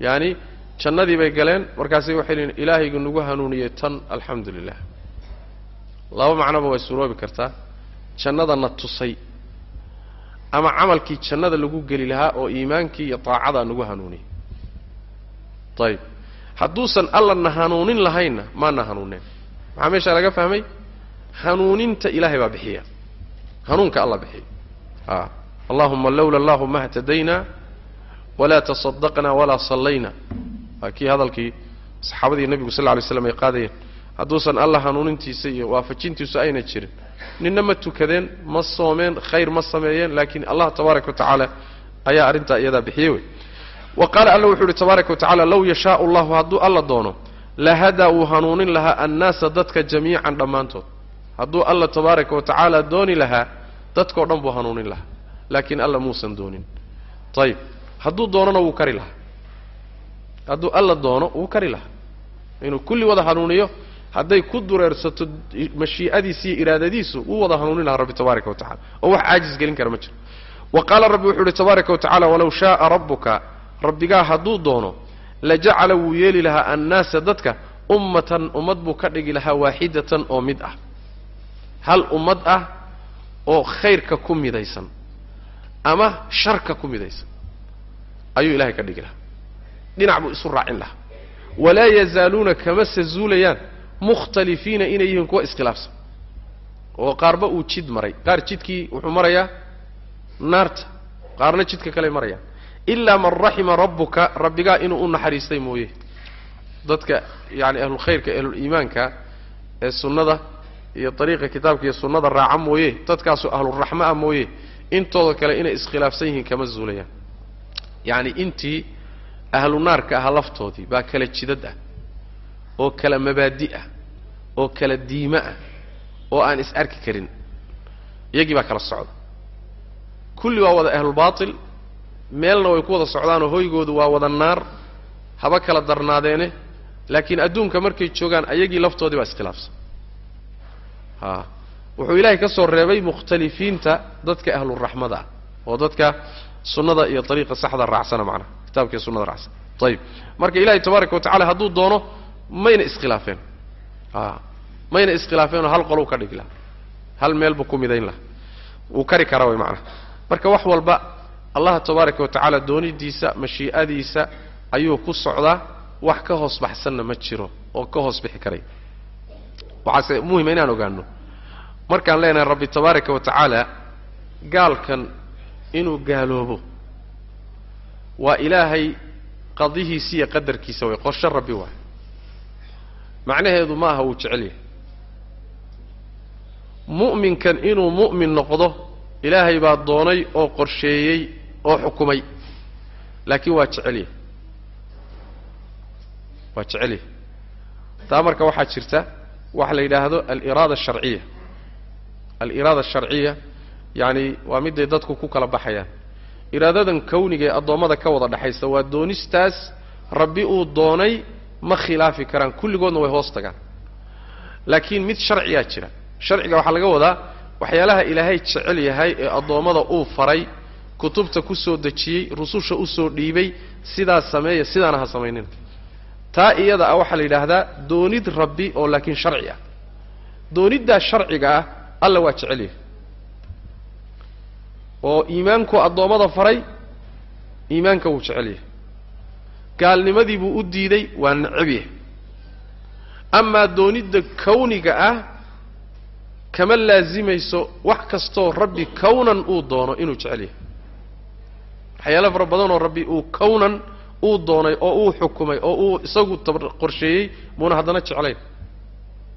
yaani jannadii bay galeen markaasay waxay leeyiin ilaahaygu nagu hanuuniyey tan alxamdu lilah laba macnoba way suroobi kartaa. Jannadana tusay ama camalkii jannada lagu geli lahaa oo iimaankii iyo taacadaa nagu hanuuniyey ayib hadduusan allana hanuunin lahaynna maana hanuuneen. Maxaa meeshaa laga fahmay? Hanuuninta ilaahay baa bixiya. Hanuunka alla bixiya a allahuma lowla allahu ma htadayna walaa tasadaqna walaa sallayna. Waa kii hadalkii saxaabadii nebigu sal lla lay slam ay qaadayeen hadduusan alla hanuunintiisa iyo waafajintiisu ayna jirin. Ninna ma tukadeen ma soomeen khayr ma sameeyeen laakiin allah tabaaraka wa ayaa arrintaa iyadaa bixiyey wey. Wa qaala alla wuxuu uhi tabaaraka wa low yashaau allahu hadduu alla doono lahadaa wuu hanuunin lahaa annaasa dadka jamiican dhammaantood. Hadduu alla tabaaraka wa tacaala dooni lahaa dadkao dhan buu hanuunin lahaa. Laakiin alla muusan doonin. Ayib hadduu doonona wuu kari lahaa. Hadduu alla doono wuu kari lahaa. Inuu kulli wada hanuuniyo hadday ku dureersato mashii'adiisi iyo iraadadiisu wuu wada hanuunin lahaa rabbi tabaaraka wa tacala oo wax caajis gelin kara ma jiro. Wa qaala rabbi wuxuu ihi tabaaraka wa tacala walow shaaa rabbuka rabbigaa hadduu doono la jacala wuu yeeli lahaa annaasa dadka ummatan ummad buu ka dhigi lahaa waaxidatan oo mid ah. Hal ummad ah oo khayrka ku midaysan ama sharka ku midaysan ayuu ilahay ka dhigi lahaa. Dhinac buu isu raacin lahaa. Walaa yazaaluuna kama se zuulayaan mukhtalifiina inay yihiin kuwa iskhilaafsan. Oo qaarba uu jid maray. Qaar jidkii wuxuu marayaa naarta qaarna jidka kale marayaan. Ilaa man raxima rabbuka rabbigaa inuu u naxariistay mooye. Dadka yani ahlulkhayrka ahluliimaanka ee sunnada iyo ariiqa kitaabka iyo sunnada raaca mooye dadkaasu ahluraxma ah mooye intooda kale inay iskhilaafsan yihiin kama zuulayaan. Yacni intii ahlu naarka aha laftoodii baa kala jidad ah oo kala mabaadi ah oo kala diimo ah oo aan is arki karin. Iyagii baa kala socda. Kulli waa wada ahlulbaatil meelna way ku wada socdaanoo hoygoodu waa wada naar haba kala darnaadeene laakiin adduunka markay joogaan ayagii laftoodii baa iskhilaafsan. A wuxuu ilaahay ka soo reebay mukhtalifiinta dadka ahluraxmada ah oo dadka sunnada iyo ariiqa saxda raacsana macnaha kitaabka sunnada raacsan ayib marka ilahay tabaaraka wa tacala hadduu doono mayna iskhilaafeen. A mayna iskhilaafeenoo hal qolou ka dhigi laha hal meel buu ku midayn laha wuu kari karaa way macnaha marka wax walba allaha tabaaraka wa tacaala doonidiisa mashii'adiisa ayuu ku socdaa. Wax ka hoos baxsanna ma jiro oo ka hoos bixi karay. Waxaase muhima inaan ogaano markaan leenahay rabbi tabaaraka wa tacaala gaalkan inuu gaaloobo waa ilaahay qadihiisa iyo qadarkiisa way qorsho rabbi waay macnaheedu ma aha wuu jecel yahay. Mu'minkan inuu mu'min noqdo ilaahay baa doonay oo qorsheeyey oo xukumay. Laakiin waa jecel yahay. Waa jecel yahay. Taa marka waxaa jirta waxa la yidhaahdo aliraada asharciya aliraada asharciya yacani waa miday dadku ku kala baxayaan. Iraadadan kawniga ee addoommada ka wada dhexaysa waa doonistaas rabbi uu doonay ma khilaafi karaan kulligoodna way hoos tagaan. Laakiin mid sharciyaa jira. Sharciga waxaa laga wadaa waxyaalaha ilaahay jecel yahay ee addoommada uu faray kutubta ku soo dejiyey rususha u soo dhiibay sidaas sameeya sidaana ha samaynina taa iyada ah waxaa la yidhaahdaa doonid rabbi oo laakiin sharci ah. Dooniddaa sharciga ah alla waa jecel yahay. Oo iimaanku addoommada faray iimaanka wuu jecel yahay gaalnimadii buu u diiday waa necab yahay. Amaa doonidda kawniga ah kama laasimayso wax kastoo rabbi kawnan uu doono inuu jecel yahay. Waxyaala fara badanoo rabbi uu kawnan uu doonay oo uu xukumay oo uu isagu qorsheeyey muuna haddana jeclayn.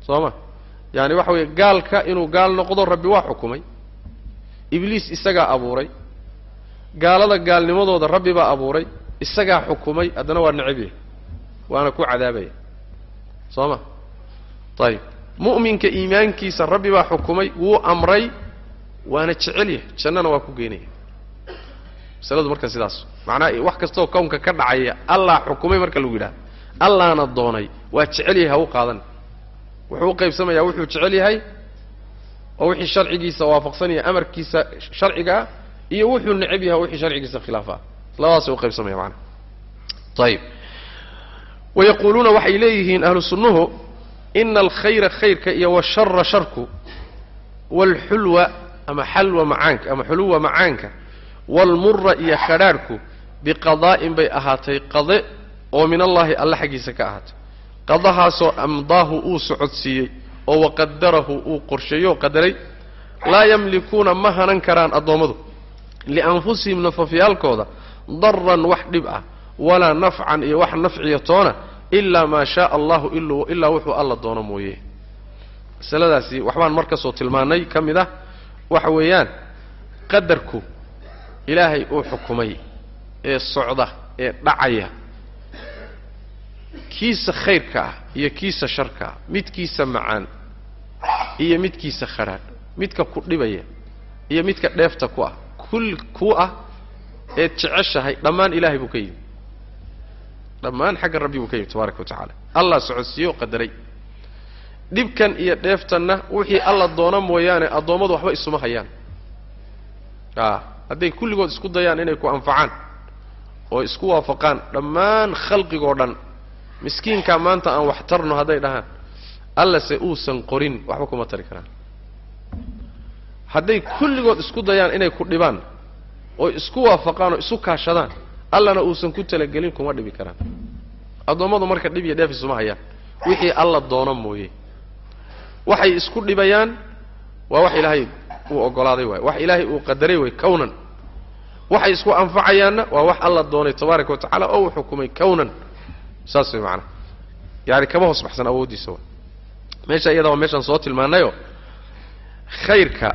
Soo ma? Yaani waxa weeye gaalka inuu gaal noqdo rabbi waa xukumay. Ibliis isagaa abuuray. Gaalada gaalnimadooda rabbi baa abuuray isagaa xukumay haddana waa necab yahay waana ku cadaabaya. Soo ma ayib mu'minka iimaankiisa rabbi baa xukumay wuu amray waana jecel yahay jannana waa ku geynaya masaladu marka sidaas macnaha wax kastooo kownka ka dhacaya allah xukumay marka lagu yidhaha allaana doonay waa jecel yahay ha qaadan. Wuxuu u qaybsamayaa wuxuu jecel yahay oo wixii sharcigiisa waafaqsanaya amarkiisa sharciga ah iyo wuxuu necab yahay wixii sharcigiisa khilaafa labadaasay u qaybsamaya macnaha ayib wayaquuluuna waxay leeyihiin ahlu sunnuhu ina alkhayra khayrka iyo washara sharku waalxulwa ama xalwa macaanka ama xuluwa macaanka waalmura iyo khadhaadhku biqadaa'in bay ahaatay qade oo min allaahi alle xaggiisa ka ahaatay. Qadahaasoo amdaahu uu socodsiiyey oo waqadarahu uu qorsheeyo o qadaray laa yamlikuuna ma hanan karaan addoommadu. Lianfusihim nafafyaalkooda daran wax dhib ah walaa nafcan iyo wax nafciya toona ilaa maa shaaa allahu ilaa wuxuu alla doono mooye. Masaladaasi waxbaan mar ka soo ka mid ah waxa weeyaan qadarku ilaahay uu xukumay ee socda ee dhacaya. Kiisa khayrka ah iyo kiisa sharka ah midkiisa macaan iyo midkiisa khadhaadh midka ku dhibaya iyo midka dheefta ku ah kull ku ah eed jeceshahay dhammaan ilaahay buu ka yimi dhammaan xagga rabbi buu ka yimi tabaaraka wa tacaala. Allah socodsiiye oo qadaray. Dhibkan iyo dheeftanna wixii alla doono mooyaane addoommadu waxba isuma hayaan. A hadday kulligood isku dayaan inay ku anfacaan oo isku waafaqaan dhammaan khalqigoo dhan miskiinkaa maanta aan wax tarno hadday dhahaan allase uusan qorin waxba kuma tari karaan. Hadday kulligood isku dayaan inay ku dhibaan oo isku waafaqaan oo isu kaashadaan allana uusan ku talagelin kuma dhibi karaan. Addoommadu marka dhib iyo dheef isuma hayaan. Wixii alla doono mooye. Waxay isku dhibayaan waa wax ilaahay uu oggolaaday waay wax ilaahay uu qadaray way kawnan. Waxay isku anfacayaanna waa wax alla doonay tabaaraka wa tacala oo uu xukumay kawnan. Saas way macanaha yaani kama hoos baxsan awooddiisa. Wa meesha iyada waa meeshaan soo tilmaannayoo khayrka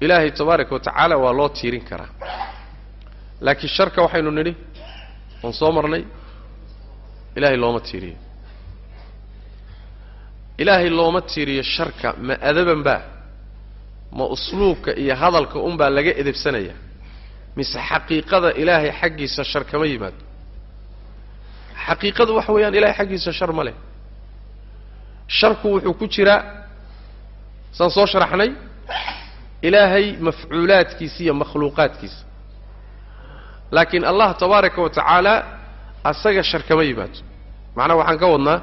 ilaahay tabaaraka wa tacaala waa loo tiirin karaa. Laakiin sharka waxaynu nidhi oon soo marnay ilaahay looma tiiriyo. Ilaahay looma tiiriyo sharka ma adaban baa ma usluubka iyo hadalka unbaa laga edebsanaya mise xaqiiqada ilaahay xaggiisa shar kama yimaado. Xaqiiqadu waxa weeyaan ilahay xaggiisa shar ma leh. Sharku wuxuu ku jiraa saan soo sharaxnay ilaahay mafcuulaadkiisa iyo makhluuqaadkiisa. Laakiin allah tabaaraka wa tacaala asaga shar kama yimaado macnaha waxaan ka wadnaa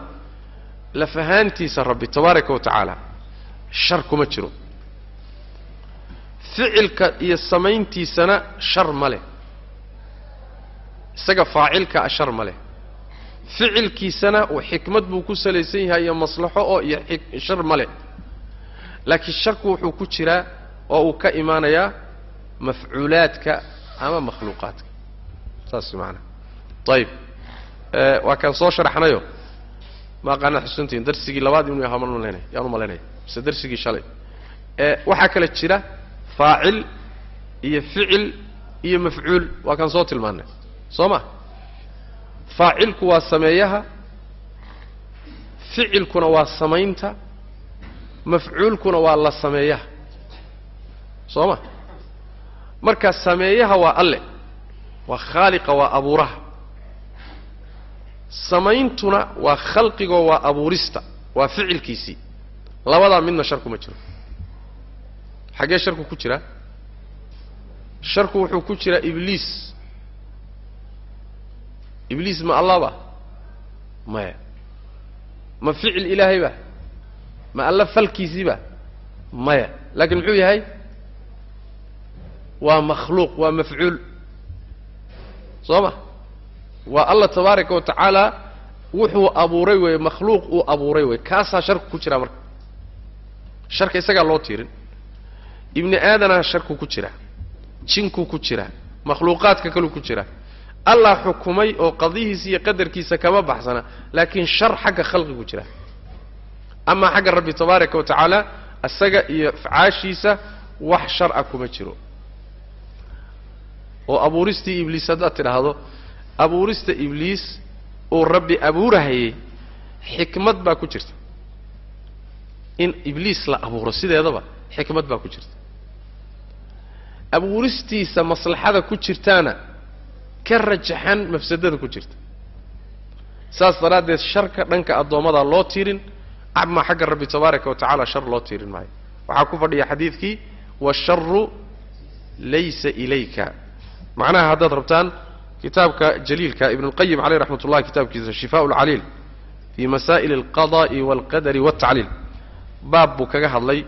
lafahaantiisa rabbi tabaaraka wa tacaala shar kuma jiro. Ficilka iyo samayntiisana shar ma leh. Isaga faacilka a shar ma leh. Ficilkiisana xikmad buu ku salaysan yahay iyo maslaxo oo iyo shar ma leh. Laakiin sharku wuxuu ku jiraa oo uu ka imaanayaa mafcuulaadka ama makhluuqaadka. Saas maanaa ayib waa kaan soo sharaxnayo. Ma aqaanaad xusuntihin darsigii labaad inuu yahaa maan malaynaya yaan u malaynaya mise darsigii shalay. Waxaa kale jira faacil iyo ficil iyo mafcuul. Waa kaan soo tilmaanay. Soo ma? Faacilku waa sameeyaha ficilkuna waa samaynta mafcuulkuna waa la sameeyaha soo ma marka sameeyaha waa alle waa khaaliqa waa abuuraha. Samayntuna waa khalqigoo waa abuurista waa ficilkiisii labadaa midna sharku ma jiro. Xaggee sharku ku jiraa sharku wuxuu ku jiraa ibliis. Ibliis ma allah ba? Maya. Ma ficil ilaahay ba? Ma alla falkiisii ba? Maya. Laakiin muxuu yahay waa makhluuq waa mafcuul soo ma waa allah tabaaraka wa tacaala wuxuu abuuray weeye makhluuq uu abuuray wey kaasaa sharku ku jiraa marka? Sharka isagaa loo tiirin. Ibni aadanaha sharku ku jiraa. Jinkuu ku jiraa. Makhluuqaadka kaluu ku jiraa. Allah xukumay oo qadihiisa iyo qadarkiisa kama baxsana laakiin shar xagga khalqigu jira amaa xagga rabbi tabaaraka wa tacaala isaga iyo afcaashiisa wax shar a kuma jiro oo abuuristii ibliis haddaad tidhaahdo abuurista ibliis uu rabbi abuurahayey xikmad baa ku jirta. In ibliis la abuuro sideedaba xikmad baa ku jirta. Abuuristiisa maslaxada ku jirtaana ka rajaxan mafsadada ku jirta. Saas daraaddeed sharka dhanka addoommada loo tiirin ama xagga rabbi tabaaraka wa tacala shar loo tiirin maayo. Waxaa ku fadhiya xadiidkii waasharu laysa ilayka macnaha haddaad rabtaan kitaabka jaliilka ibnulqayim caleyh raxmat ullahi kitaabkiisa shifaa lcaliil fii masaa'il alqada'i walqadari waltacliil baab buu kaga hadlay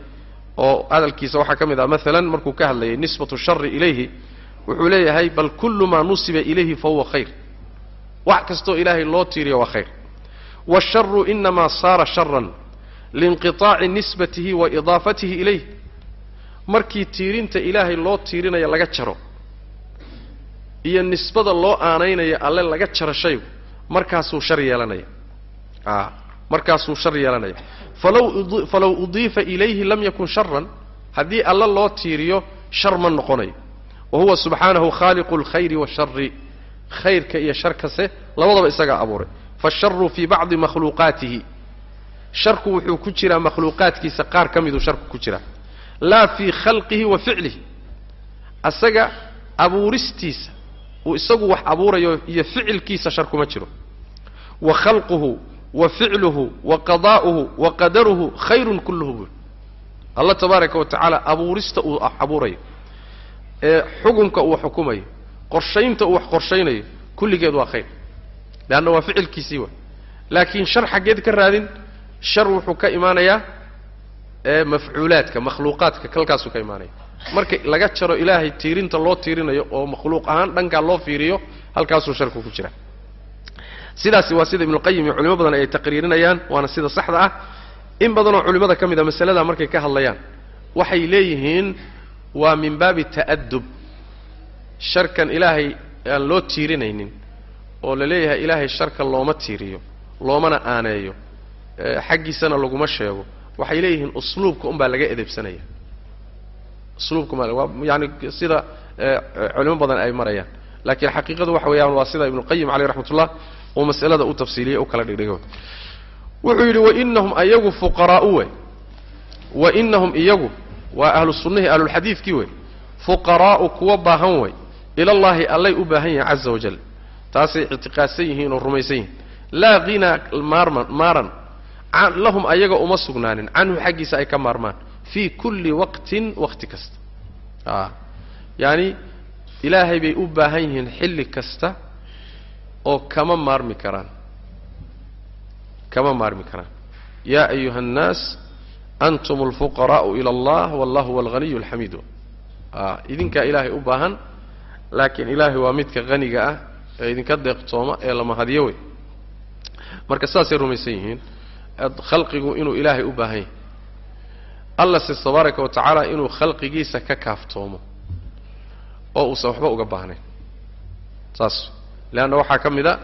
oo hadalkiisa waxaa ka mid ah maalan markuu ka hadlayay nisbatu shari ilayhi wuxuu leeyahay bal kullu maa nusiba ilayhi fahuwa khayr. Wax kastoo ilaahay loo tiiriyo waa khayr. Waasharu inamaa saara sharan liinqitaaci nisbatihi wa idaafatihi ilayh markii tiirinta ilaahay loo tiirinaya laga jaro iyo nisbada loo aanaynayo alle laga jaro shaygu markaasuu shar yeelanaya. A markaasuu shar yeelanaya. Falaw udiifa ilayhi lam yakun sharan haddii alle loo tiiriyo shar ma noqonayo. Wa huwa subxaanahu khaaliqu اlkhayri waashari khayrka iyo sharkase labadaba isagaa abuuray. Faasharu fii bacdi makhluuqaatihi. Sharku wuxuu ku jiraa makhluuqaadkiisa qaar ka miduu sharku ku jiraa. Laa fii khalqihi wa ficlihi. Asaga abuuristiisa uu isagu wax abuurayo iyo ficilkiisa shar kuma jiro. Wa khalquhu wa ficluhu wa qadaa'uhu wa qadaruhu khayrun kulluhu. Buuri allah tabaaraka wa tacaala abuurista uu abuurayo. Ee xukunka uu xukumayo qorshaynta uu wax qorshaynayo kulligeed waa khayr. Leanna waa ficilkiisii wa laakiin shar xaggeed ka raadin shar wuxuu ka imaanayaa ee mafcuulaadka makhluuqaadka kalkaasuu ka imaanaya marka laga jaro ilaahay tiirinta loo tiirinayo oo makhluuq ahaan dhankaa loo fiiriyo halkaasuu sharku ku jira. Sidaasi waa sida ibnuqayim iyo culimo badan ay taqriirinayaan waana sida saxda ah. In badanoo culimmada ka mid a masalada markay ka hadlayaan waxay leeyihiin waa min baabi ta'adub sharkan ilaahay aan loo tiirinaynin oo la leeyahay ilaahay sharka looma tiiriyo loomana aaneeyo xaggiisana laguma sheego. Waxay leeyihiin usluubka unbaa laga edebsanaya usluubka ma waa yani sida culimo badan ay marayaan. Laakiin xaqiiqadu waxa weeyaan waa sida ibnuqayim caleyh raxmatullah uu masalada u tafsiiliyey u kala dhigdhigo. Wuxuu yidhi wainahum iyagu fuqaraa'u wey wainahum iyagu waa ahlu ahlulxadiidkii wey fuqaraa'u kuwa baahan wey ilallaahi allay u baahan yihiin caza wajal taasay ictiqaadsan yihiin oo rumaysan yihiin. Laa hinaa maarman maaran. Lahum ayaga uma sugnaanin. Canhu xaggiisa ay ka maarmaan fii kulli waqtin waqti kasta a yaani ilaahay bay u baahan yihiin xilli kasta oo kama maarmi karaan kama maarmi karaan yaa ayuha annaas antum alfuqaraa'u ila allah wallahu huwa alghaniyu alxamiidu a idinkaa ilaahay u baahan laakiin ilaahay waa midka haniga ah ee idinka deeqtooma ee la mahadiyo wey marka saasay rumaysan yihiin khalqigu inuu ilaahay u baahan yahay allase tabaaraka wa tacaala inuu khalqigiisa ka kaaftoomo oo uusan waxba uga baahnayn. Saas. Leanna waxaa ka mid a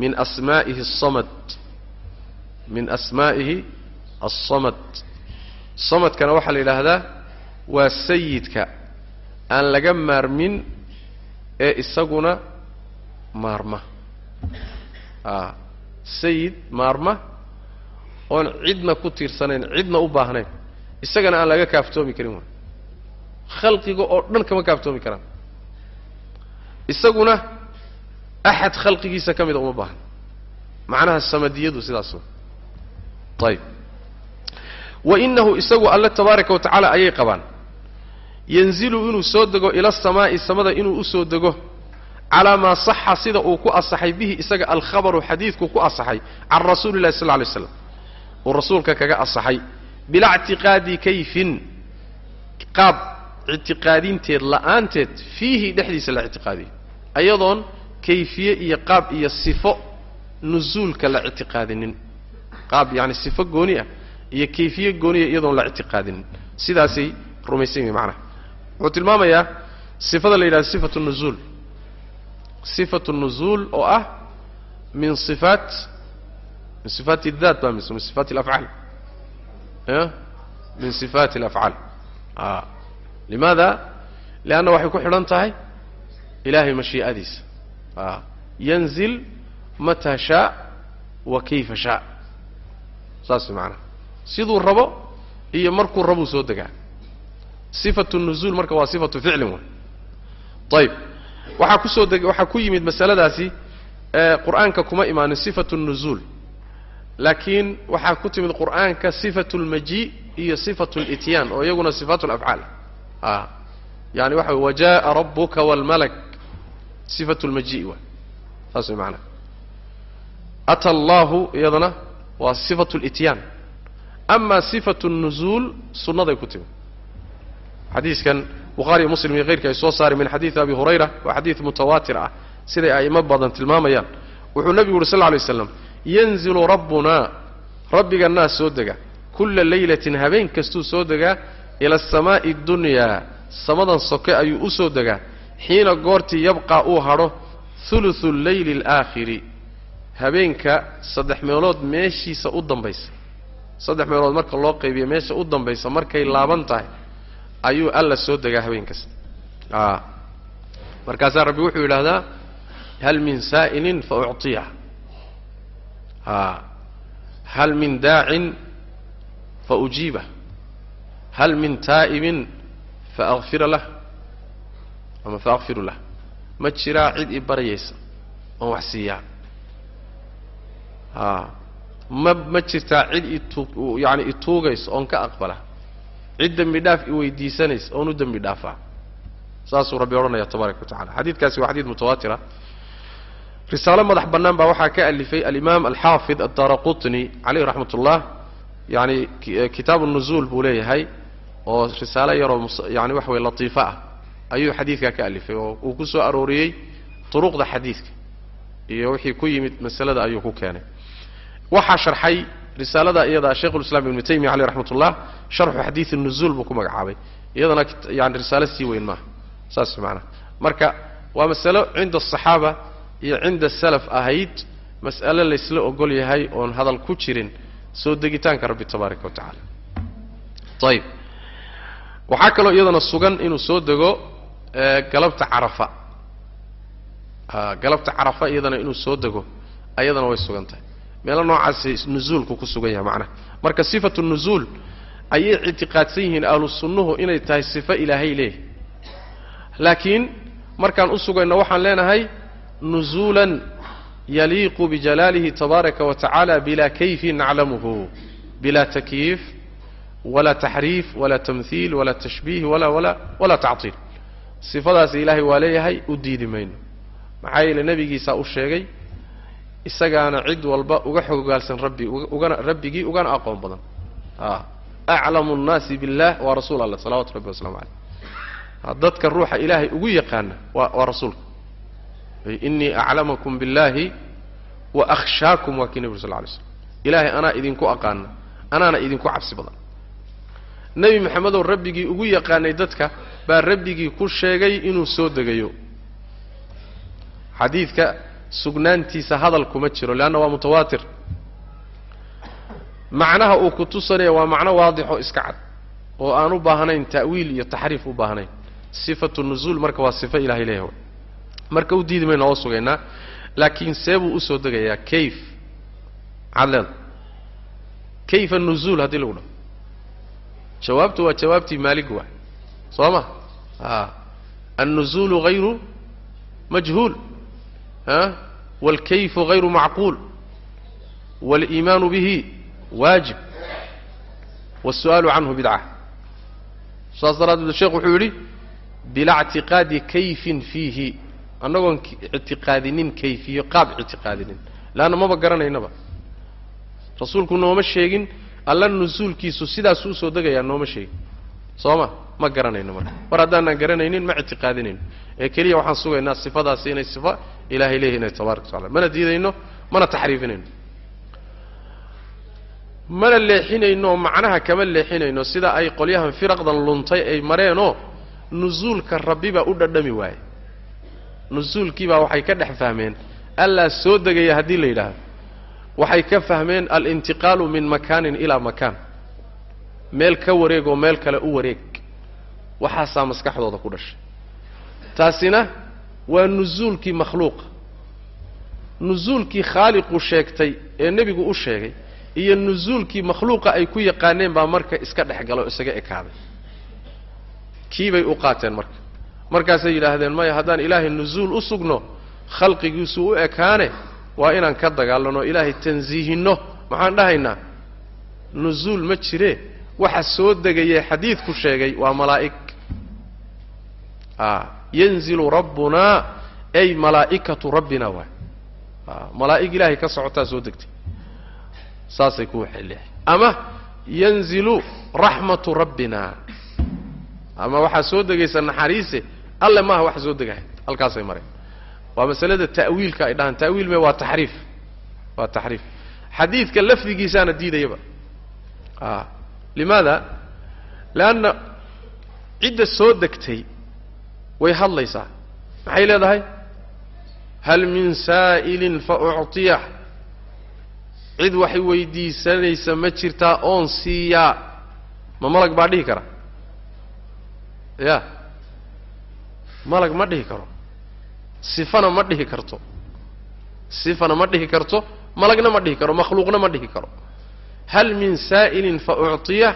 min asmaa'ihi asamad min asmaa'ihi alsamad samadkana waxaa la yidhaahdaa waa sayidka aan laga maarmin ee isaguna maarma. A sayid maarma oon cidna ku tiirsanayn cidna u baahnayn isagana aan laga kaaftoomi karin waay. Khalqiga oo dhan kama kaaftoomi karaan. Isaguna axad khalqigiisa ka mida uma baahna macnaha samadiyadu sidaas ayib wa inahu isagu alle tabaaraka wa tacaala ayay qabaan. Yanzilu inuu soo dego ila asamaa'i samada inuu u soo dego calaa maa saxa sida uu ku asaxay bihi isaga alkhabaru xadiidku ku asaxay can rasuuli illahi sal lla lay slam uu rasuulka kaga asaxay bilaa ictiqaadi kayfin qaab ictiqaadinteed la'aanteed fiihi dhexdiisa la ictiqaadiyo ayadoon kayfiye iyo qaab iyo sifo nusuulka la ictiqaadinin. Qaab yani sifo gooni ah iyo kayfiye gooniya iyadoon la ictiqaadinin. Sidaasay rumaysan yihiin macnaha. Wuxuu tilmaamayaa sifada la yidhahdo sifatu nuzuul. Sifatu nuzuul oo ah min sifaat min sifaati اdaat ba min sifaati alafcaal min sifaati alafcaal limaada lianna waxay ku xidhan tahay ilahay mashii'adiisa yanzil mataa shaa wa kayfa shaa saas macanaha siduu rabo iyo markuu rabuu soo degaa sifatu nuzuul marka waa sifatu ficlin wey ayib waxaa ku soo deg waxaa ku yimid masaladaasi qur'aanka kuma imaanin sifatu nuzuul laakiin waxaa ku timid qur'aanka sifatu lmaji iyo sifatu lityaan oo iyaguna sifaatu lafcaal a yani waxa wey wajaءa rabuka wاlmalak sifatu lmaji waay saas way maanaa ata allahu iyadana waa sifatu lityaan ama sifatu nuzuul sunnaday ku timid. Xadiiskan bukhaariyo muslim iyo keyrka ay soo saareen min xadiidi abi hurayra waa xadiid mutawaatir ah. Siday a'imo badan tilmaamayaan. Wuxuu nebigu uhi sal lla alay slam yanzilu rabbunaa rabbigannaa soo dega. Kulla laylatin habeen kastuu soo degaa ila asamaa'i dunyaa samadan soke ayuu u soo degaa xiina goortii yabqaa uu hadho huluthu leyli alaakhiri. Habeenka saddex meelood meeshiisa u dambaysa. Saddex meelood marka loo qaybiyo meesha u dambaysa markay laaban tahay ayuu alla soo degaa habeen kasta. Markaasaa rabbi wuxuu yidhaahdaa hal min saa'ilin fa ucطiyah hal min daacin fa ujiibah hal min taa'ibin fa akfira lah. Ama fa akfiru lah. Ma jiraa cid i baryaysa oon wax siiyaa a ma ma jirtaa cid itu yaani ituugaysa oon ka aqbala. Cid dembi dhaaf i weydiisanaysa oon u dembi dhaafaa saasuu rabbi odhanaya tabaaraka wa tacala xadiidkaasi waa xadiid mutawaatira risaalo madax bannaan baa waxaa ka alifay alimaam alxaafid addaara qutni raxmat ullah yani kitaabu nuzuul buu leeyahay oo risaalo yaroo yani waxa weye latiifo ah. Ayuu xadiidkaa ka alifay oo uu ku soo arooriyey turuqda xadiidka iyo wixii ku yimid masalada ayuu ku keenay. Waxaa sharxay risaalada iyadaa sheikhulislaam ibnu taymiya caleyh raxmat ullah sharxu xadiidi nuzuul buu ku magacaabay. Iyadana yani risaalo sii weyn maaha. Saas maanaa marka waa masalo cinda asaxaaba iyo cinda salaf ahayd mas'ale laysla ogol yahay oon hadal ku jirin. Soo degitaanka rabbi tabaaraka wa tacaala. Ayib waxaa kaloo iyadana sugan inuu soo dego galabta carafa. Galabta carafa iyadana inuu soo dego ayadana way sugan tahay. Meelo noocaasi nuzuulku ku sugan yahay macnaha marka sifatu nuzuul ayay ictiqaadsan yihiin ahlu sunnuhu inay tahay sifo ilaahay leeyahy laakiin markaan u sugayno waxaan leenahay nuzuulan yaliiqu bijalaalihi tabaaraka wa tacaala bilaa kayfin naclamuhu. Bilaa takyiif walaa taxriif walaa tamhiil walaa tashbiih walaa walaa walaa tactiil sifadaasi ilaahay waa leeyahay u diidi mayno. Maxaa yeele nebigiisaa u sheegay isagaana cid walba uga xogogaalsan rabbi ugana rabbigii ugana aqoon badan. Aclamu nnaasi billah waa rasuul allah salawatu rabbi waslamu caleyh dadka ruuxa ilaahay ugu yaqaana waa rasuulka inii aclamakum biاllahi wa akhshaakum waa kii nebigu sal lay slam ilaahay anaa idinku aqaana anaana idinku cabsi badan. Nebi maxamedow rabbigii ugu yaqaanay dadka baa rabbigii ku sheegay inuu soo degayo. Xadiidka sugnaantiisa hadal kuma jiro leanna waa mutawaatir. Macnaha uu ku tusanaya waa macno waadixoo iska cad oo aan u baahnayn ta'wiil iyo taxriif u baahnayn. Sifatu nuzuul marka waa sifo ilahay leeyahay marka u diidi mayna oo sugaynaa laakiin see buu u soo degayaa kayf maxaad leeda kayfa nuzuul haddii lagu dhaho? Jawaabtu waa jawaabtii maalig waa. Soo ma? A annuzuulu hayru majhuul. A waalkayfu hayru macquul. Waaliimaanu bihi waajib. Waالsu'aalu canhu bidca saas daraaddeed sheekhu wuxuu yidhi bilaa ictiqaadi kayfin fiihi annagoon ictiqaadinin kayfiyo qaab ictiqaadinin. Leanna maba garanaynaba. Rasuulku nooma sheegin alla nusuulkiisu sidaasuu u soo degayaa nooma sheegin. Soo ma ma garanayno marka mar haddaanaan garanaynin ma ictiqaadinayno ee keliya waxaan sugaynaa sifadaasi inay sifa ilahay leeyahy inay tabaraka wataala mana diidayno mana taxriifinayno. Mana leexinayno macnaha kama leexinayno sida ay qolyahan firaqdan luntay ay mareenoo nusuulka rabbibaa u dhadhami waaye nusuulkiibaa waxay ka dhex fahmeen. Allaa soo degaya haddii la yidhaahdo. Waxay ka fahmeen alintiqaalu min makaanin ilaa makaan. Meel ka wareeg oo meel kale u wareeg. Waxaasaa maskaxdooda ku dhashay. Taasina waa nusuulkii makhluuqa nusuulkii khaaliqu sheegtay ee nebigu u sheegay iyo nusuulkii makhluuqa ay ku yaqaaneen baa marka iska dhex galo isaga ekaaday. Kiibay u qaateen marka markaasay yidhaahdeen maya haddaan ilaahay nusuul u sugno khalqigiisu u ekaane waa inaan ka dagaalano ilaahay tansiihinno maxaan dhahaynaa nusuul ma jiree waxa soo degayee xadiidku sheegay waa malaa'ig. Yanzilu rabbunaa ay malaa'ikatu rabbina waay. Malaa'ig ilaahay ka socotaa soo degtay. Saasay ku waxay ama yanzilu raxmatu rabbina. Ama waxaa soo degaysa naxariise alle maaha wax soo degahay halkaasay mareen. Waa masalada ta'wiilka ay dhahaan. Ta'wiil me waa taxriif. Waa taxriif. Xadiidka lafdigiisaana diidayaba. A limaada? Leanna cidda soo degtay way hadlaysaa. Maxay leedahay? Hal min saa'ilin fa uctiyah cid waxay weydiisanaysa ma jirtaa oon siiyaa. Ma malag baa dhihi kara. Ya malag ma dhihi karo. Sifana ma dhihi karto. Sifana ma dhihi karto malagna ma dhihi karo makhluuqna ma dhihi karo. Hal min saa'ilin fa ucطiyah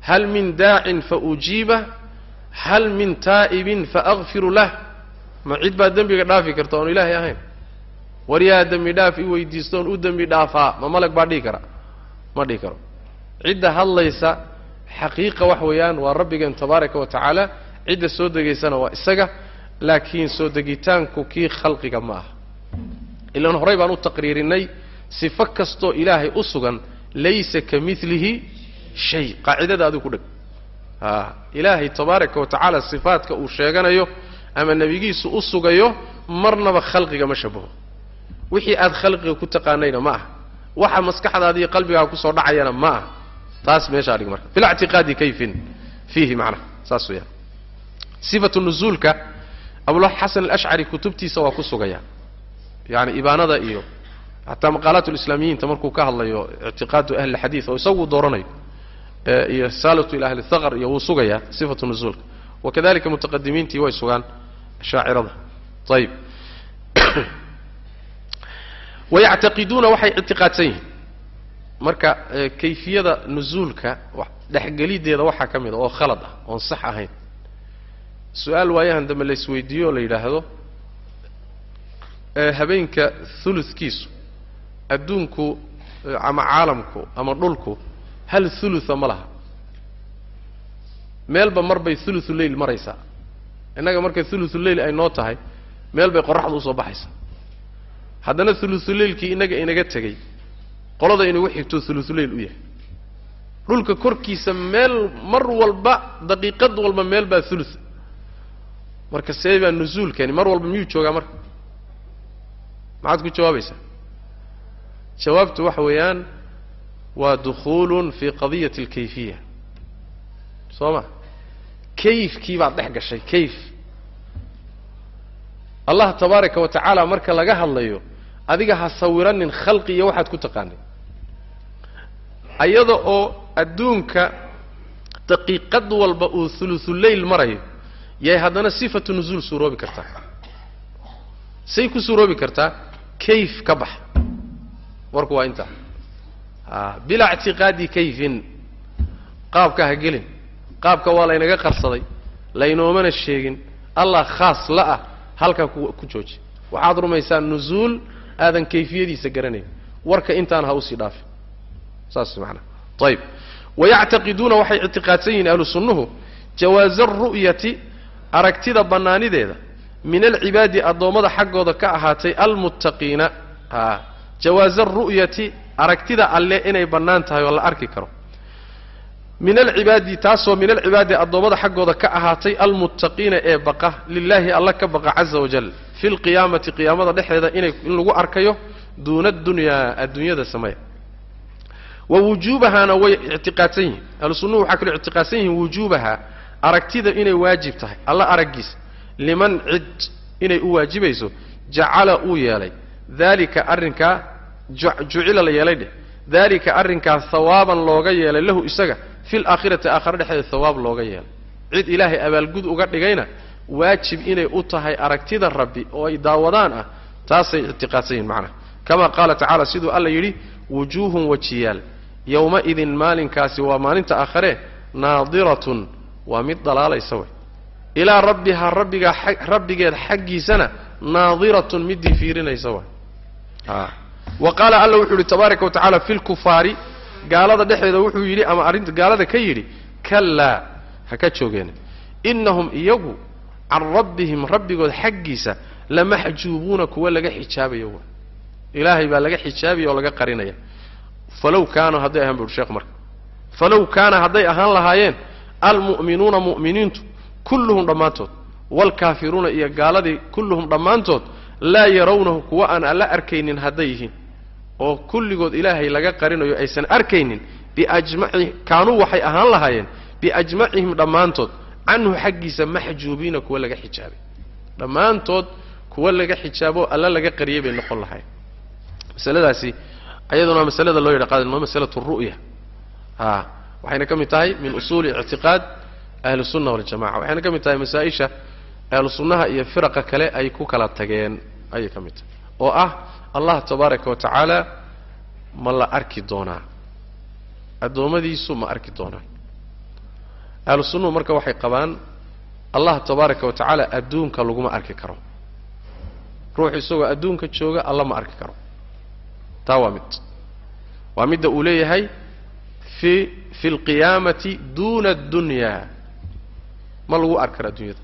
hal min daacin fa ujiibah hal min taa'ibin fa akfiru lah. Ma cid baa dembiga dhaafi karta oon ilaahay ahayn. War yaa dembi dhaaf i weydiisto oon u dembi dhaafaa ma malag baa dhihi kara ma dhihi karo. Cidda hadlaysa xaqiiqa wax weeyaan waa rabbigeen tabaaraka wa tacaala cidda soo degaysana waa isaga laakiin soo degitaanku kii khalqiga ma aha. Ilaan horey baan u taqriirinay sifo kastoo ilaahay u sugan laysa ka milihi shay. Qaacidada adigu ku dheg. A ilaahay tabaaraka wa tacaala sifaadka uu sheeganayo ama nebigiisu u sugayo marnaba khalqiga ma shabaho. Wixii aad khalqiga ku taqaanayna ma aha. Waxa maskaxdaada iyo qalbigaaga ku soo dhacayana ma aha. Taas meeshaa dhig marka. Bila ictiqaadi kayfin. Fiihi macnaha saas weeyaan sifatu nuzuulka abulxasan alashcari kutubtiisa waa ku sugaya. Yani ibaanada iyo xataa maqaalaat lislaamiyiinta markuu ka hadlayo ictiqaadu ahli xadiid oo isagu dooranayo iyo saalatu ila ahli thaqr iyo wuu sugayaa sifatu nuzuulka. Wakadalika mutaqadimiintii way sugaan shaacirada ayib wayactaqiduuna waxay ictiqaadsan yihiin. Marka kayfiyada nuzuulka dhexgelideeda waxaa ka mid a oo khalad ah oon sax ahayn su'aal waayahan dambe laisweydiiyo oo la yidhaahdo habeenka huludkiisu adduunku ama caalamku ama dhulku hal hulutha ma laha. Meelba mar bay huluthu leyl maraysaa innaga markay huluthu leyl ay noo tahay meel bay qoraxdu u soo baxaysaa haddana huluthuleylkii innaga inaga tegey qolada inugu xigto huluthulayl u yahay. Dhulka korkiisa meel mar walba daqiiqad walba meel baa hulutha marka see baa nuzuulkani mar walba miyuu joogaa marka? Maxaad ku jawaabaysaa? Jawaabtu waxa weeyaan waa dukhuulun fii qadiyati alkayfiya soo ma? Kayfkii baad dhex gashay kayf. Allah tabaaraka wa tacaala marka laga hadlayo adiga ha sawiranin khalqi iyo waxaad ku taqaanay. Ayada oo adduunka daqiiqad walba uu huluthulayl marayo yay haddana sifatu nuzuul suuroobi kartaa say ku suuroobi kartaa kayf ka bax. Warku waa intaa bilaa ictiqaadi kayfin. Qaabka ha gelin. Qaabka waa laynaga qarsaday. Laynoomana sheegin. Allah khaas la ah halkaa ku jooji. Waxaad rumaysaa nuzuul aadan kayfiyadiisa garanayn. Warka intaan ha u sii dhaafin saas maanaa ayib wayactaqiduuna waxay ictiqaadsan yihiin ahlu sunnuhu jawaaza aru'yati aragtida bannaanideeda min alcibaadi addoommada xaggooda ka ahaatay almuttaqiina a jawaaza aru'yati aragtida alle inay bannaan tahay oo la arki karo. Min alcibaadi taasoo min alcibaadi addoommada xaggooda ka ahaatay almuttaqiina ee baqa lilaahi alla ka baqa caza wajal fi lqiyaamati qiyaamada dhexeeda inay in lagu arkayo duuna adunyaa adduunyada sameeya wa wujuubahaana way ictiqaadsan yihiin. Ahlu sunnuhu waxaa kaloo ictiqaadsan yihiin wujuubaha aragtida inay waajib tahay. Alla araggiisa liman cid inay u waajibayso jacala uu yeelay. Daalika arrinkaa jucila la yeelay dheh. Daalika arrinkaa hawaaban looga yeelay lahu isaga fi laakhirati aakhare dhexdeeda hawaab looga yeelay. Cid ilaahay abaalgud uga dhigayna waajib inay u tahay aragtida rabbi oo ay daawadaan ah taasay ictiqaadsan yihiin macnaha kama qaala tacala siduu alla yidhi wujuuhun wajiyaal. Yowma-idin maalinkaasi waa maalinta aakhare naadiratun waa mid dalaalaysa way. Ilaa rabbihaa rabbigaa rabbigeed xaggiisana naadiratun midii fiirinaysa way. Wa qaala alla wuxuu yidhi tabaaraka wa tacala fi lkufaari gaalada dhexdeeda wuxuu yidhi ama arrinta gaalada ka yidhi kallaa ha ka joogeen innahum iyagu can rabbihim rabbigood xaggiisa lamaxjuubuuna kuwa laga xijaabayo wa ilaahay baa laga xijaabaya oo laga qarinaya. Falow kaanuu hadday ahaan buuhi sheekh marka falow kaana hadday ahaan lahaayeen almu'minuuna mu'miniintu kulluhum dhammaantood waalkaafiruuna iyo gaaladii kulluhum dhammaantood laa yarawnahu kuwa aan alla arkaynin hadday yihiin oo kulligood ilaahay laga qarinayo aysan arkaynin biajmaci kaanuu waxay ahaan lahaayeen biajmacihim dhammaantood canhu xaggiisa maxjuubiina kuwa laga xijaabay. Dhammaantood kuwa laga xijaabo alla laga qariyay bay noqon lahayen masaladaasi ayaduna masalada loo yidha qaadin waa masalatu ru'ya. A waxayna ka mid tahay min usuuli ictiqaad ahli sunna waljamaca waxayna ka mid tahay masaa-isha ahlu sunnaha iyo firaqa kale ay ku kala tageen. Ayay ka mid tahay. Oo ah allah tabaaraka wa tacaala ma la arki doonaa. Addoommadiisu ma arki doonaa ahlu sunnuhu marka waxay qabaan allah tabaaraka wa tacaala adduunka laguma arki karo. Ruux isagoo adduunka jooga alla ma arki karo. Taa waa mid. Waa midda uu leeyahay fi fi alqiyaamati duuna addunya ma lagu arki karo adduunyada.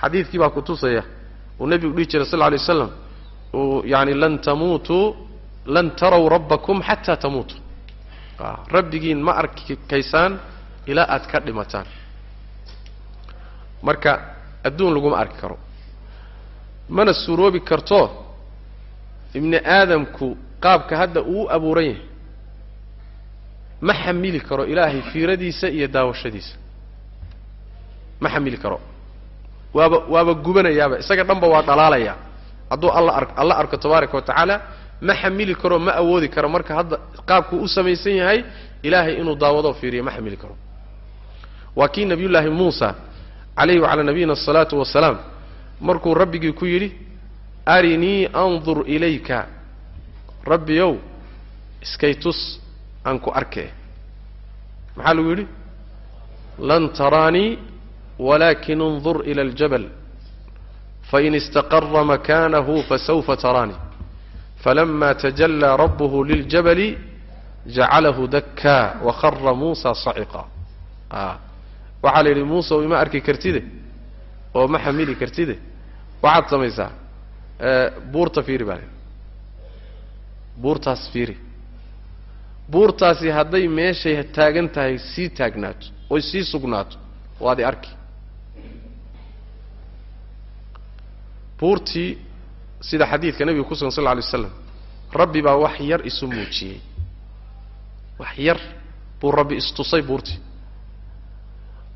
Xadiidkii baa ku tusaya. Uu nebigu dhihi jiray sal lla alay waslam uu yaani lan tamuutuu lan taraw rabbakum xataa tamuutuu rabbigiin ma arkaysaan ilaa aad ka dhimataan. Marka adduun laguma arki karo. Mana suuroobi karto ibni aadamku qaabka hadda uu abuuran yahay ma xamili karo ilaahay fiiradiisa iyo daawashadiisa. Ma xamili karo. Waaba waaba gubanayaaba isaga dhanba waa dhalaalaya. Hadduu alla alla arko tabaaraka wa tacaala ma xamili karo ma awoodi karo. Marka hadda qaabkuu u samaysan yahay ilaahay inuu daawado fiiriyo ma xamili karo. Waa kii nabiyullaahi muusa calayhi wacalaa nabiyina asalaatu wasalaam markuu rabbigii ku yidhi arinii andur ilayka. Rabbiyow iskay tus aan ku arkee maxaa lagu yidhi lan taraanii walakin انdur ila اljabal fain istaqara makanahu fasawfa taraanii falama tajallaa rabbuhu liljabali jacalahu dakkaa wahara muusa saciqa waxaa la yidhi muuse o ima arki kartide oo ma xamili kartide waxaad samaysaa buurta fiiri baa la buurtaas fiiri buurtaasi hadday meeshay taagan tahay sii taagnaato oy sii sugnaato. Waad i arki. Buurtii sida xadiidka nebiga ku sugan sal lla alay waslam rabbi baa wax yar isu muujiyey. Wax yar buu rabbi istusay buurtii.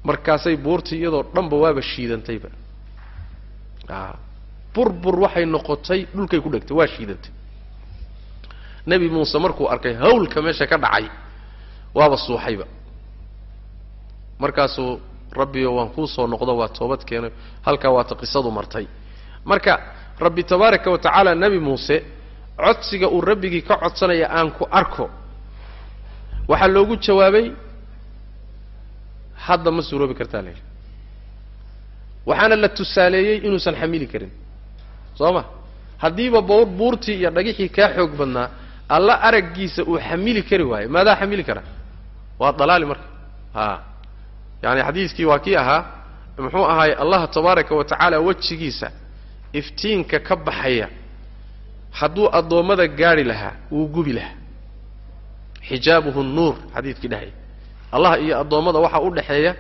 Markaasay buurtii iyadoo dhanba waaba shiidantayba. A burbur waxay noqotay dhulkay ku dhegtay waa shiidantay nebi muuse markuu arkay hawlka meesha ka dhacay waaba suuxayba. Markaasuu rabbiyo waan kuu soo noqdo waa toobad keenay halkaa waata qisadu martay. Marka rabbi tabaaraka wa tacaala nebi muuse codsiga uu rabbigii ka codsanaya aan ku arko waxaa loogu jawaabay hadda ma suuroobi kartaa layidhi waxaana la tusaaleeyey inuusan xamili karin. Soo ma? Haddiiba buurtii iyo dhagixii kaa xoog badnaa alla araggiisa uu xamili kari waayo maadaa xamili kara? Waa dalaali marka. A yaani xadiiskii waa kii ahaa muxuu ahaay allah tabaaraka wa tacaala wejigiisa iftiinka ka baxaya. Hadduu addoommada gaadhi lahaa wuu gubi lahaa. Xijaabuhu nuur xadiidkii dhahay. Allah iyo addoommada waxaa u dhexeeya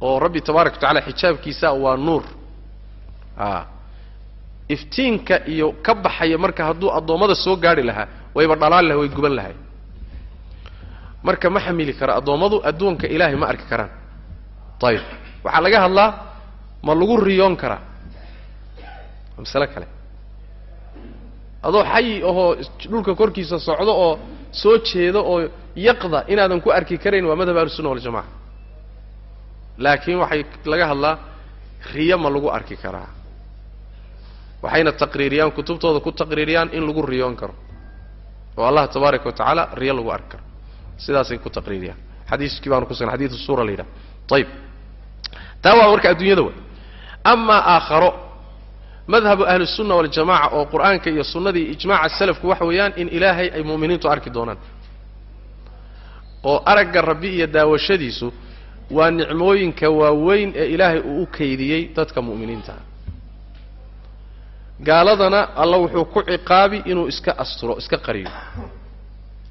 oo rabbi tabaaraka wa tacala xijaabkiisa waa nuur. A iftiinka iyo ka baxaya marka hadduu addoommada soo gaadhi lahaa wayba dhalaali lahay way guban lahay. Marka ma xamili karo addoommadu adduunka ilaahay ma arki karaan. Ayib waxaa laga hadlaa ma lagu riyoon karaa masale kale. Adoo xayi ahoo dhulka korkiisa socdo oo soo jeedo oo yaqda inaadan ku arki karayn waa madhab ahlusunna waljamaca laakiin waxay laga hadlaa riyo ma lagu arki karaa waxayna taqriiriyaan kutubtooda ku taqriiriyaan in lagu riyoon karo. Oo allah tabaaraka wa tacaala riyo lagu arki karo. Sidaasay ku taqriiriyaan. Xadiiskii baanu kusugan xadiidu suura la yidhaha. Ayib taa waa marka adduunyada way. Amaa aakharo madhabu ahli الsunna waljamaca oo qur'aanka iyo sunnadii ijmaca salafku waxa weeyaan in ilaahay ay mu'miniintu arki doonaan. Oo aragga rabbi iyo daawashadiisu waa nicmooyinka waaweyn ee ilaahay uu u kaydiyey dadka mu'miniintaha gaaladana alla wuxuu ku ciqaabi inuu iska asturo iska qariyo.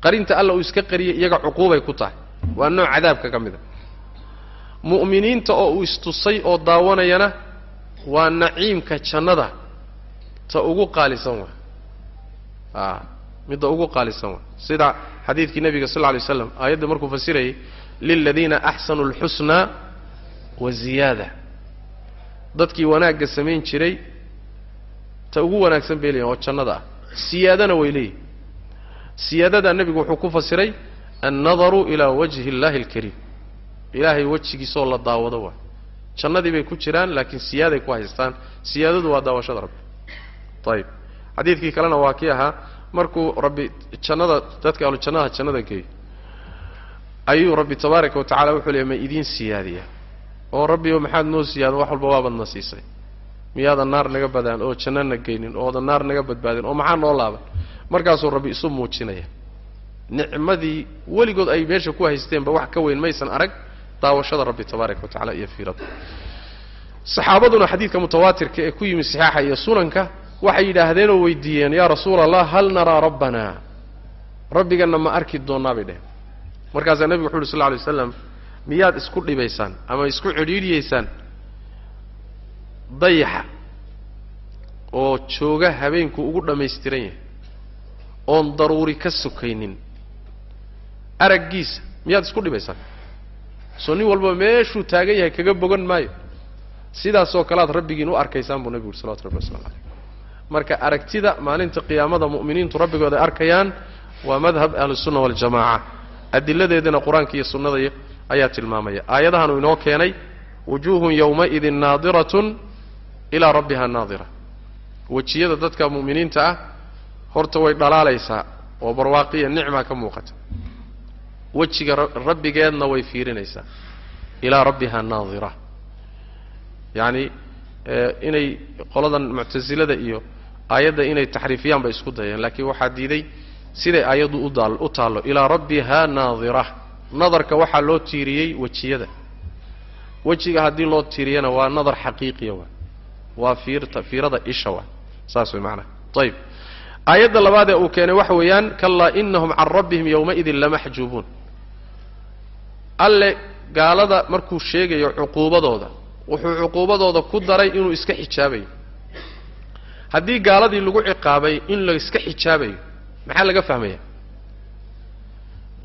Qarinta alla uu iska qariyo iyaga cuquubay ku tahay. Waa nooc cadaabka ka mid a mu'miniinta oo uu istusay oo daawanayana waa naciimka jannada. Ta ugu qaalisan waa. A midda ugu qaalisan waa. Sida xadiidkii nebiga sal lla lay slam aayadda markuu fasirayay liladiina axsanuu alxusnaa wa ziyaada. Dadkii wanaagga samayn jiray ta ugu wanaagsan bay leeyihiin oo jannada. Ah siyaadana way leeyihiin siyaadada nebigu wuxuu ku fasiray annadaru ilaa wajhi اllahi اlkariim ilaahay wejigiisaoo la daawado waa. Jannadii bay ku jiraan laakiin siyaaday ku haystaan. Siyaadadu waa daawashada rabbi. Ayib xadiidkii kalena waa kii ahaa markuu rabbi jannada dadka ahlu jannada jannada geeyo ayuu rabbi tabaaraka wa tacala wuxuu leeyay ma idiin siyaadiya oo rabbi o maxaad noo siyaada wax walba waabadna siisay miyaadan naar naga badaan oo jannana geynin oodan naar naga badbaadin oo maxaa noo laaban? Markaasuu rabbi isu muujinaya. Nicmadii weligood ay meesha ku haysteenba wax ka weyn maysan arag daawashada rabbi tabaaraka wa tacala iyo fiirada. Saxaabaduna xadiidka mutawaatirka ee ku yimi saxaaxa iyo sunanka waxay yidhaahdeen oo weydiiyeen yaa rasuula allah hal naraa rabbana? Rabbiganna ma arki doonnaa bay dheheen markaasaa nebigu wuxu uhi sal lla lay waslam miyaad isku dhibaysaan ama isku cidhiidhiyaysaan dayaxa oo jooga habeenku ugu dhammaystiran yahay oon daruuri ka sokaynin araggiisa miyaad isku dhibaysaan soo nin walba meeshuu taagan yahay kaga bogan maayo. Sidaasoo kalead rabbigiin u arkaysaan buu nebigu uhi salawatu rabbi waslamu caleyh marka aragtida maalinta qiyaamada mu'miniintu rabbigooda ay arkayaan waa madhab ahlusunna waljamaaca. Adiladeedana qur'aanka iyo sunnada ayaa tilmaamaya. Aayadahanuu inoo keenay wujuuhun yowmaidin naadiratun ilaa rabbiha naadira. Wejiyada dadka mu'miniinta ah horta way dhalaalaysaa oo barwaaqiya nicmaa ka muuqata. Wejiga rabbigeedna way fiirinaysaa. Ilaa rabbiha naadira. Yacni inay qoladan muctasilada iyo aayadda inay taxriifiyaan bay isku dayeen. Laakiin waxaa diiday siday aayaddu udaal u taallo. Ilaa rabbiha naadira. Nadarka waxaa loo tiiriyey wejiyada wejiga haddii loo tiiriyana waa nadar xaqiiqiya waa waa fiirada isha waa. Saas way macanaha ayib aayadda labaad ee uu keenay waxa weeyaan kallaa inahum can rabbihim yowmaidin lamaxjuubuun alle gaalada markuu sheegayo cuquubadooda wuxuu cuquubadooda ku daray inuu iska xijaabayo. Haddii gaaladii lagu ciqaabay in la iska xijaabayo maxaa laga fahmaya?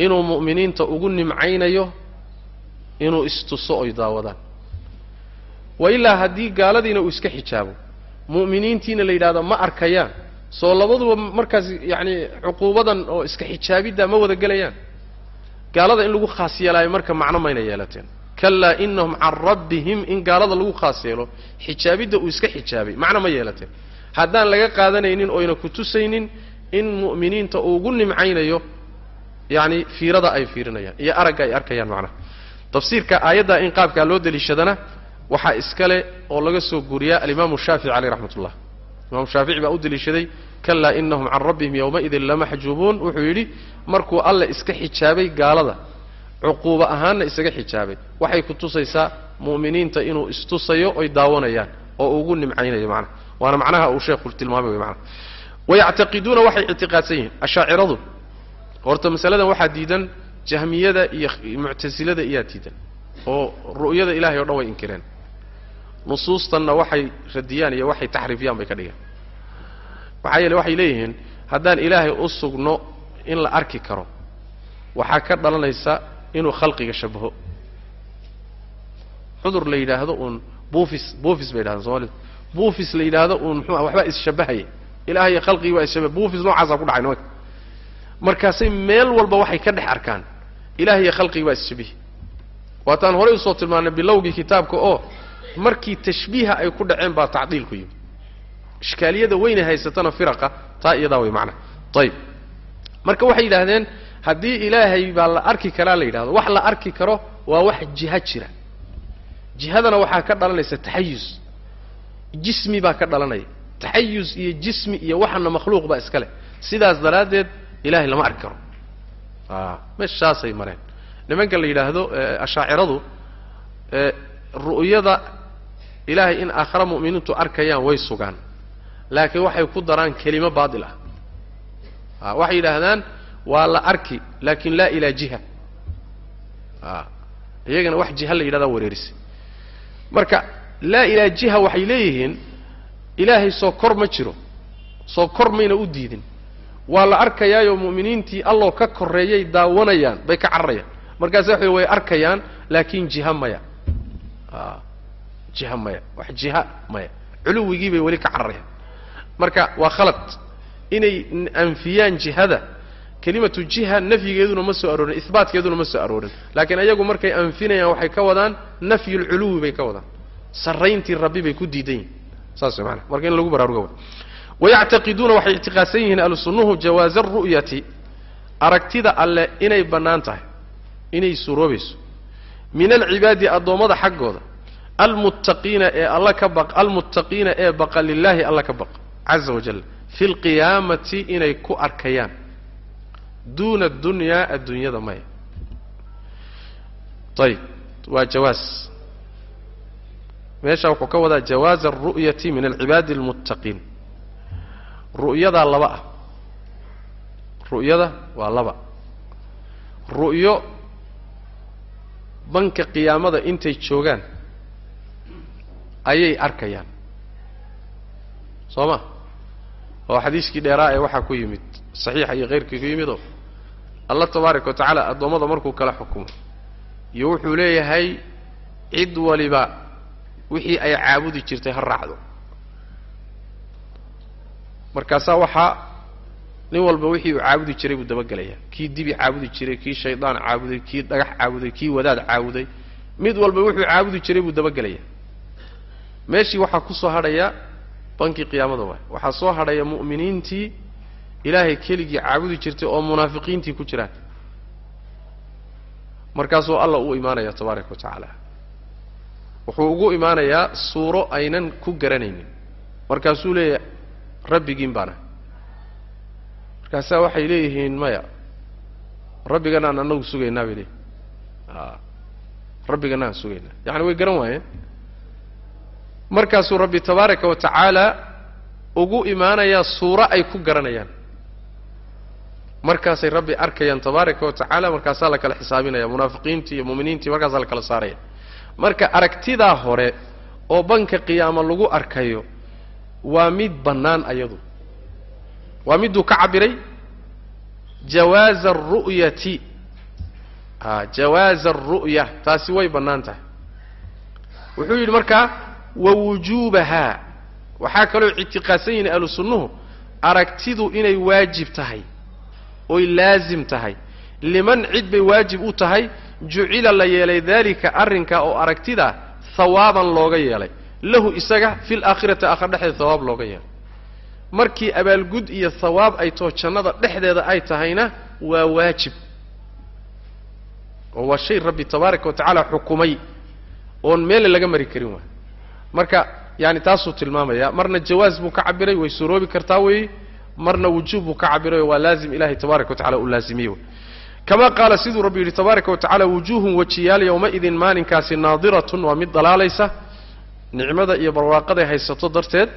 Inuu mu'miniinta ugu nimcaynayo inuu istuso oy daawadaan wa ilaa haddii gaaladiina uu iska xijaabo mu'miniintiina la yidhahdo ma arkayaan soo labaduba markaas yacni cuquubadan oo iska xijaabidda ma wada gelayaan. Gaalada in lagu khaas yeelaayo marka macno mayna yeelateen. Kalaa inahum can rabbihim in gaalada lagu khaas yeelo xijaabidda uu iska xijaabay macno ma yeelateen. Haddaan laga qaadanaynin oyna ku tusaynin in mu'miniinta uu ugu nimcaynayo yacni fiirada ay fiirinayaan iyo aragga ay arkayaan macnaha. Tafsiirka aayadda in qaabkaa loo deliishadana waxaa iskale oo laga soo guuriyaa alimaamu shaafici caleyh raxmat ullah imaamu shaafici baa u deliishaday kalaa inahum can rabbihim yowmaidin lamaxjuubuun wuxuu yidhi markuu alle iska xijaabay gaalada cuquubo ahaanna isaga xijaabay. Waxay ku tusaysaa mu'miniinta inuu istusayo oy daawanayaan oo ugu nimcaynayo macnaha waana macnaha uu sheekhu tilmaamay wey macnaha wayactaqiduuna waxay ictiqaadsan yihiin ashaaciradu. Horta masaladan waxaa diidan jahmiyada iyo muctasilada iyaa diidan oo ru'yada ilahay o dhan way inkireen nusuustanna waxay radiyaan iyo waxay taxriifiyaan bay ka dhigaan maxaa yeele waxay leeyihiin haddaan ilaahay u sugno in la arki karo waxaa ka dhalanaysa inuu khalqiga shabaho cudur la yidhaahdo uun buufis buufis bay yidhahdaan soomalidu buufis la yidhaahdo uun muxuu ah waxbaa isshabahaya ilahay iyo khalqigii waa isshabah buufis noocaasaa ku dhacay nimanka markaasay meel walba waxay ka dhex arkaan ilahay iyo khalqigii waa isshabihi waataan horay u soo tilmaanay bilowgii kitaabka oo markii tashbiiha ay ku dhaceen baa tacdiil ku yimi ishkaaliyada weynay haysatana firaqa taa iyadaa way macnaha ayib marka waxay yidhaahdeen haddii ilaahay baa la arki karaa la yidhahdo wax la arki karo waa wax jiha jira. Jihadana waxaa ka dhalanaysa taxayus. Jismi baa ka dhalanaya. Taxayus iyo jismi iyo waxana makhluuq baa iska leh. Sidaas daraaddeed ilahay lama arki karo. Meeshaasay mareen. Nimanka la yidhaahdo ashaaciradu ru'yada ilaahay in aakhara mu'miniintu arkayaan way sugaan. Laakiin waxay ku daraan kelimo baatil ah. A waxay yidhaahdaan waa la arki laakin laa ilaa jiha. A iyagana wax jiha la yidhahdaa wareerisay marka laa ilaa jiha waxay leeyihiin ilaahay soo kor ma jiro soo kor mayna u diidin. Waa la arkayaayo mu'miniintii alloo ka korreeyay daawanayaan bay ka cararayaan. Markaase waxay way arkayaan laakin jiha maya a jiha maya wax jiha maya. Culuwigii bay weli ka cararayaan marka waa khalad. Inay anfiyaan jihada kelimatu jiha nafyigeeduna ma soo aroorin ihbaatkeeduna ma soo aroorin. Laakiin ayagu markay anfinayaan waxay ka wadaan nafyulculuwi bay ka wadaan. Sarrayntii rabbi bay ku diidan yihiin saas maanaa marka in lagu baraaruga wa wayactaqiduuna waxay ictiqaadsan yihiin ahlu sunnuhu jawaaza aru'yati aragtida alle inay bannaan tahay inay suroobayso min alcibaadi addoommada xaggooda almuttaqiina ee alla ka baq almuttaqiina ee baqa lilaahi alla ka baqa caza wajal fi lqiyaamati inay ku arkayaan duuna dunyaa adduunyada maya ayib waa jawaas meesha wuxuu ka wadaa jawaaza aru'yati min alcibaadi almuttaqiin ru'yadaa laba ah ru'yada waa laba ru'yo banka qiyaamada intay joogaan ayay arkayaan. Soo ma oo xadiiskii dheeraa ee waxaa ku yimid saxiixa iyo khayrkii ku yimidoo allah tabaaraka wa tacaala addoommada markuu kala xukumo. Iyo wuxuu leeyahay cid waliba wixii ay caabudi jirtay ha raacdo. Markaasaa waxaa nin walba wixii uu caabudi jiray buu dabagelayaa kii dibi caabudi jiray kii shaydaan caabuday kii dhagax caabuday kii wadaad caabuday mid walba wuxuu caabudi jiray buu dabagelayaa meeshii waxaa ku soo hadhaya bankii qiyaamada waay. Waxaa soo hadhaya mu'miniintii ilaahay keligii caabudi jirtay oo munaafiqiintii ku jiraan. Markaasuu alla u imaanaya tabaaraka wa tacaala. Wuxuu ugu imaanayaa suuro aynan ku garanaynin. Markaasuu leeyahay rabbigiin baana. Markaasaa waxay leeyihiin maya rabbiganaan anagu sugaynaa bay leeyihiin rabbiganaan sugaynaa. Yacani way garan waayeen markaasuu rabbi tabaaraka wa tacaala ugu imaanayaa suuro ay ku garanayaan. markaasay rabbi arkayaan tabaaraka wa tacaala markaasaa la kala xisaabinaya munaafiqiintii iyo mu'miniintii markaasaa la kala saaraya. marka aragtidaa hore oo banka qiyaamo lagu arkayo waa mid bannaan ayadu. waa miduu ka cabiray jawaaza aru'yati a jawaaza aru'ya taasi way bannaan tahay. wuxuu yidhi markaa wa wujuubahaa waxaa kaloo ictiqaadsan yihiin ahlu sunnuhu aragtidu inay waajib tahay oy laasim tahay liman cid bay waajib u tahay jucila la yeelay daalika arrinkaa oo aragtida hawaaban looga yeelay lahu isaga fi laakhirati aakhar dhexdeeda hawaab looga yeelay markii abaalgud iyo hawaab ay too jannada dhexdeeda ay tahayna waa waajib oo waa shay rabbi tabaaraka wa tacaala xukumay oon meelle laga mari karin waay marka yaani taasuu tilmaamaya. Marna jawaaz buu ka cabiray way suroobi kartaa weeye marna wujuub buu ka cabirayo waa laazim ilahay tabaaraka wa tacala uu laazimiyey wey kama qaala siduu rabbi yidhi tabaaraka wa tacala wujuuhun wejiyaal yowmaidin maalinkaasi naadiratun waa mid dalaalaysa nicmada iyo barwaaqaday haysato darteed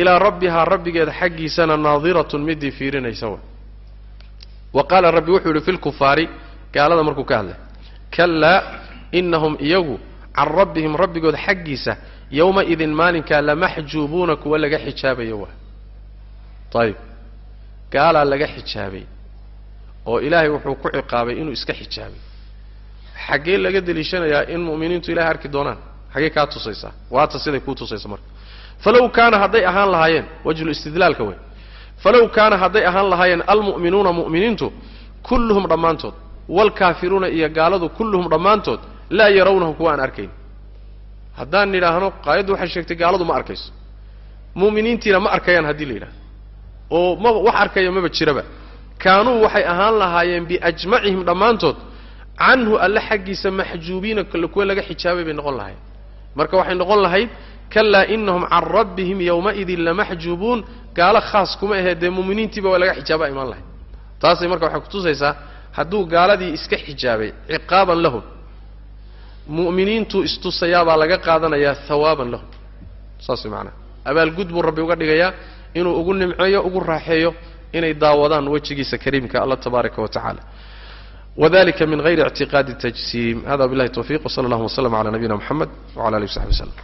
ilaa rabbihaa rabbigeeda xaggiisana naadiratun midii fiirinaysa way wa qaala rabbi wuxuu yidhi fi lkufaari gaalada markuu ka hadlay kalaa inahum iyagu can rabbihim rabbigood xaggiisa yowmaidin maalinkaa lamaxjuubuuna kuwa laga xijaabayo waa ayib gaalaa laga xijaabay oo ilaahay wuxuu ku ciqaabay inuu iska xijaabay xaggee laga deliishanayaa in mu'miniintu ilahay arki doonaan xaggee kaa tusaysaa waata siday kuu tusaysa marka falow kaana hadday ahaan lahaayeen wajlu istidlaalka wey falow kaana hadday ahaan lahaayeen almu'minuuna mu'miniintu kulluhum dhammaantood waalkaafiruuna iyo gaaladu kulluhum dhammaantood laa yarawnahu kuwa aan arkayn haddaan nidhaahno qaayaddu waxay sheegtay gaaladu ma arkayso. Mu'miniintiina ma arkayaan haddii la yidhahdo oo maba wax arkaya maba jiraba. Kaanuu waxay ahaan lahaayeen biajmacihim dhammaantood canhu alle xaggiisa maxjuubiina kuwa laga xijaabay bay noqon lahayd marka waxay noqon lahayd kalaa inahum can rabbihim yowmaidin lamaxjuubuun gaalo khaas kuma ahee dee mu'miniintiiba waa laga xijaaba imaan lahayd. Taasay marka waxay kutusaysaa hadduu gaaladii iska xijaabay ciqaaban lahum mu'miniintuu istusayaabaa laga qaadanayaa hawaaban lahum. Saas macanaha abaalgud buu rabbi uga dhigayaa inuu ugu nimceeyo ugu raaxeeyo inay daawadaan wejigiisa kariimka allah tabaaraka wa tacala wadalika min gayri ictiqaadi tajsiim. Hada billahi tawfiq wsala allahuma wslm cala nabiyina mxamed wcala alihi w saxbi wslm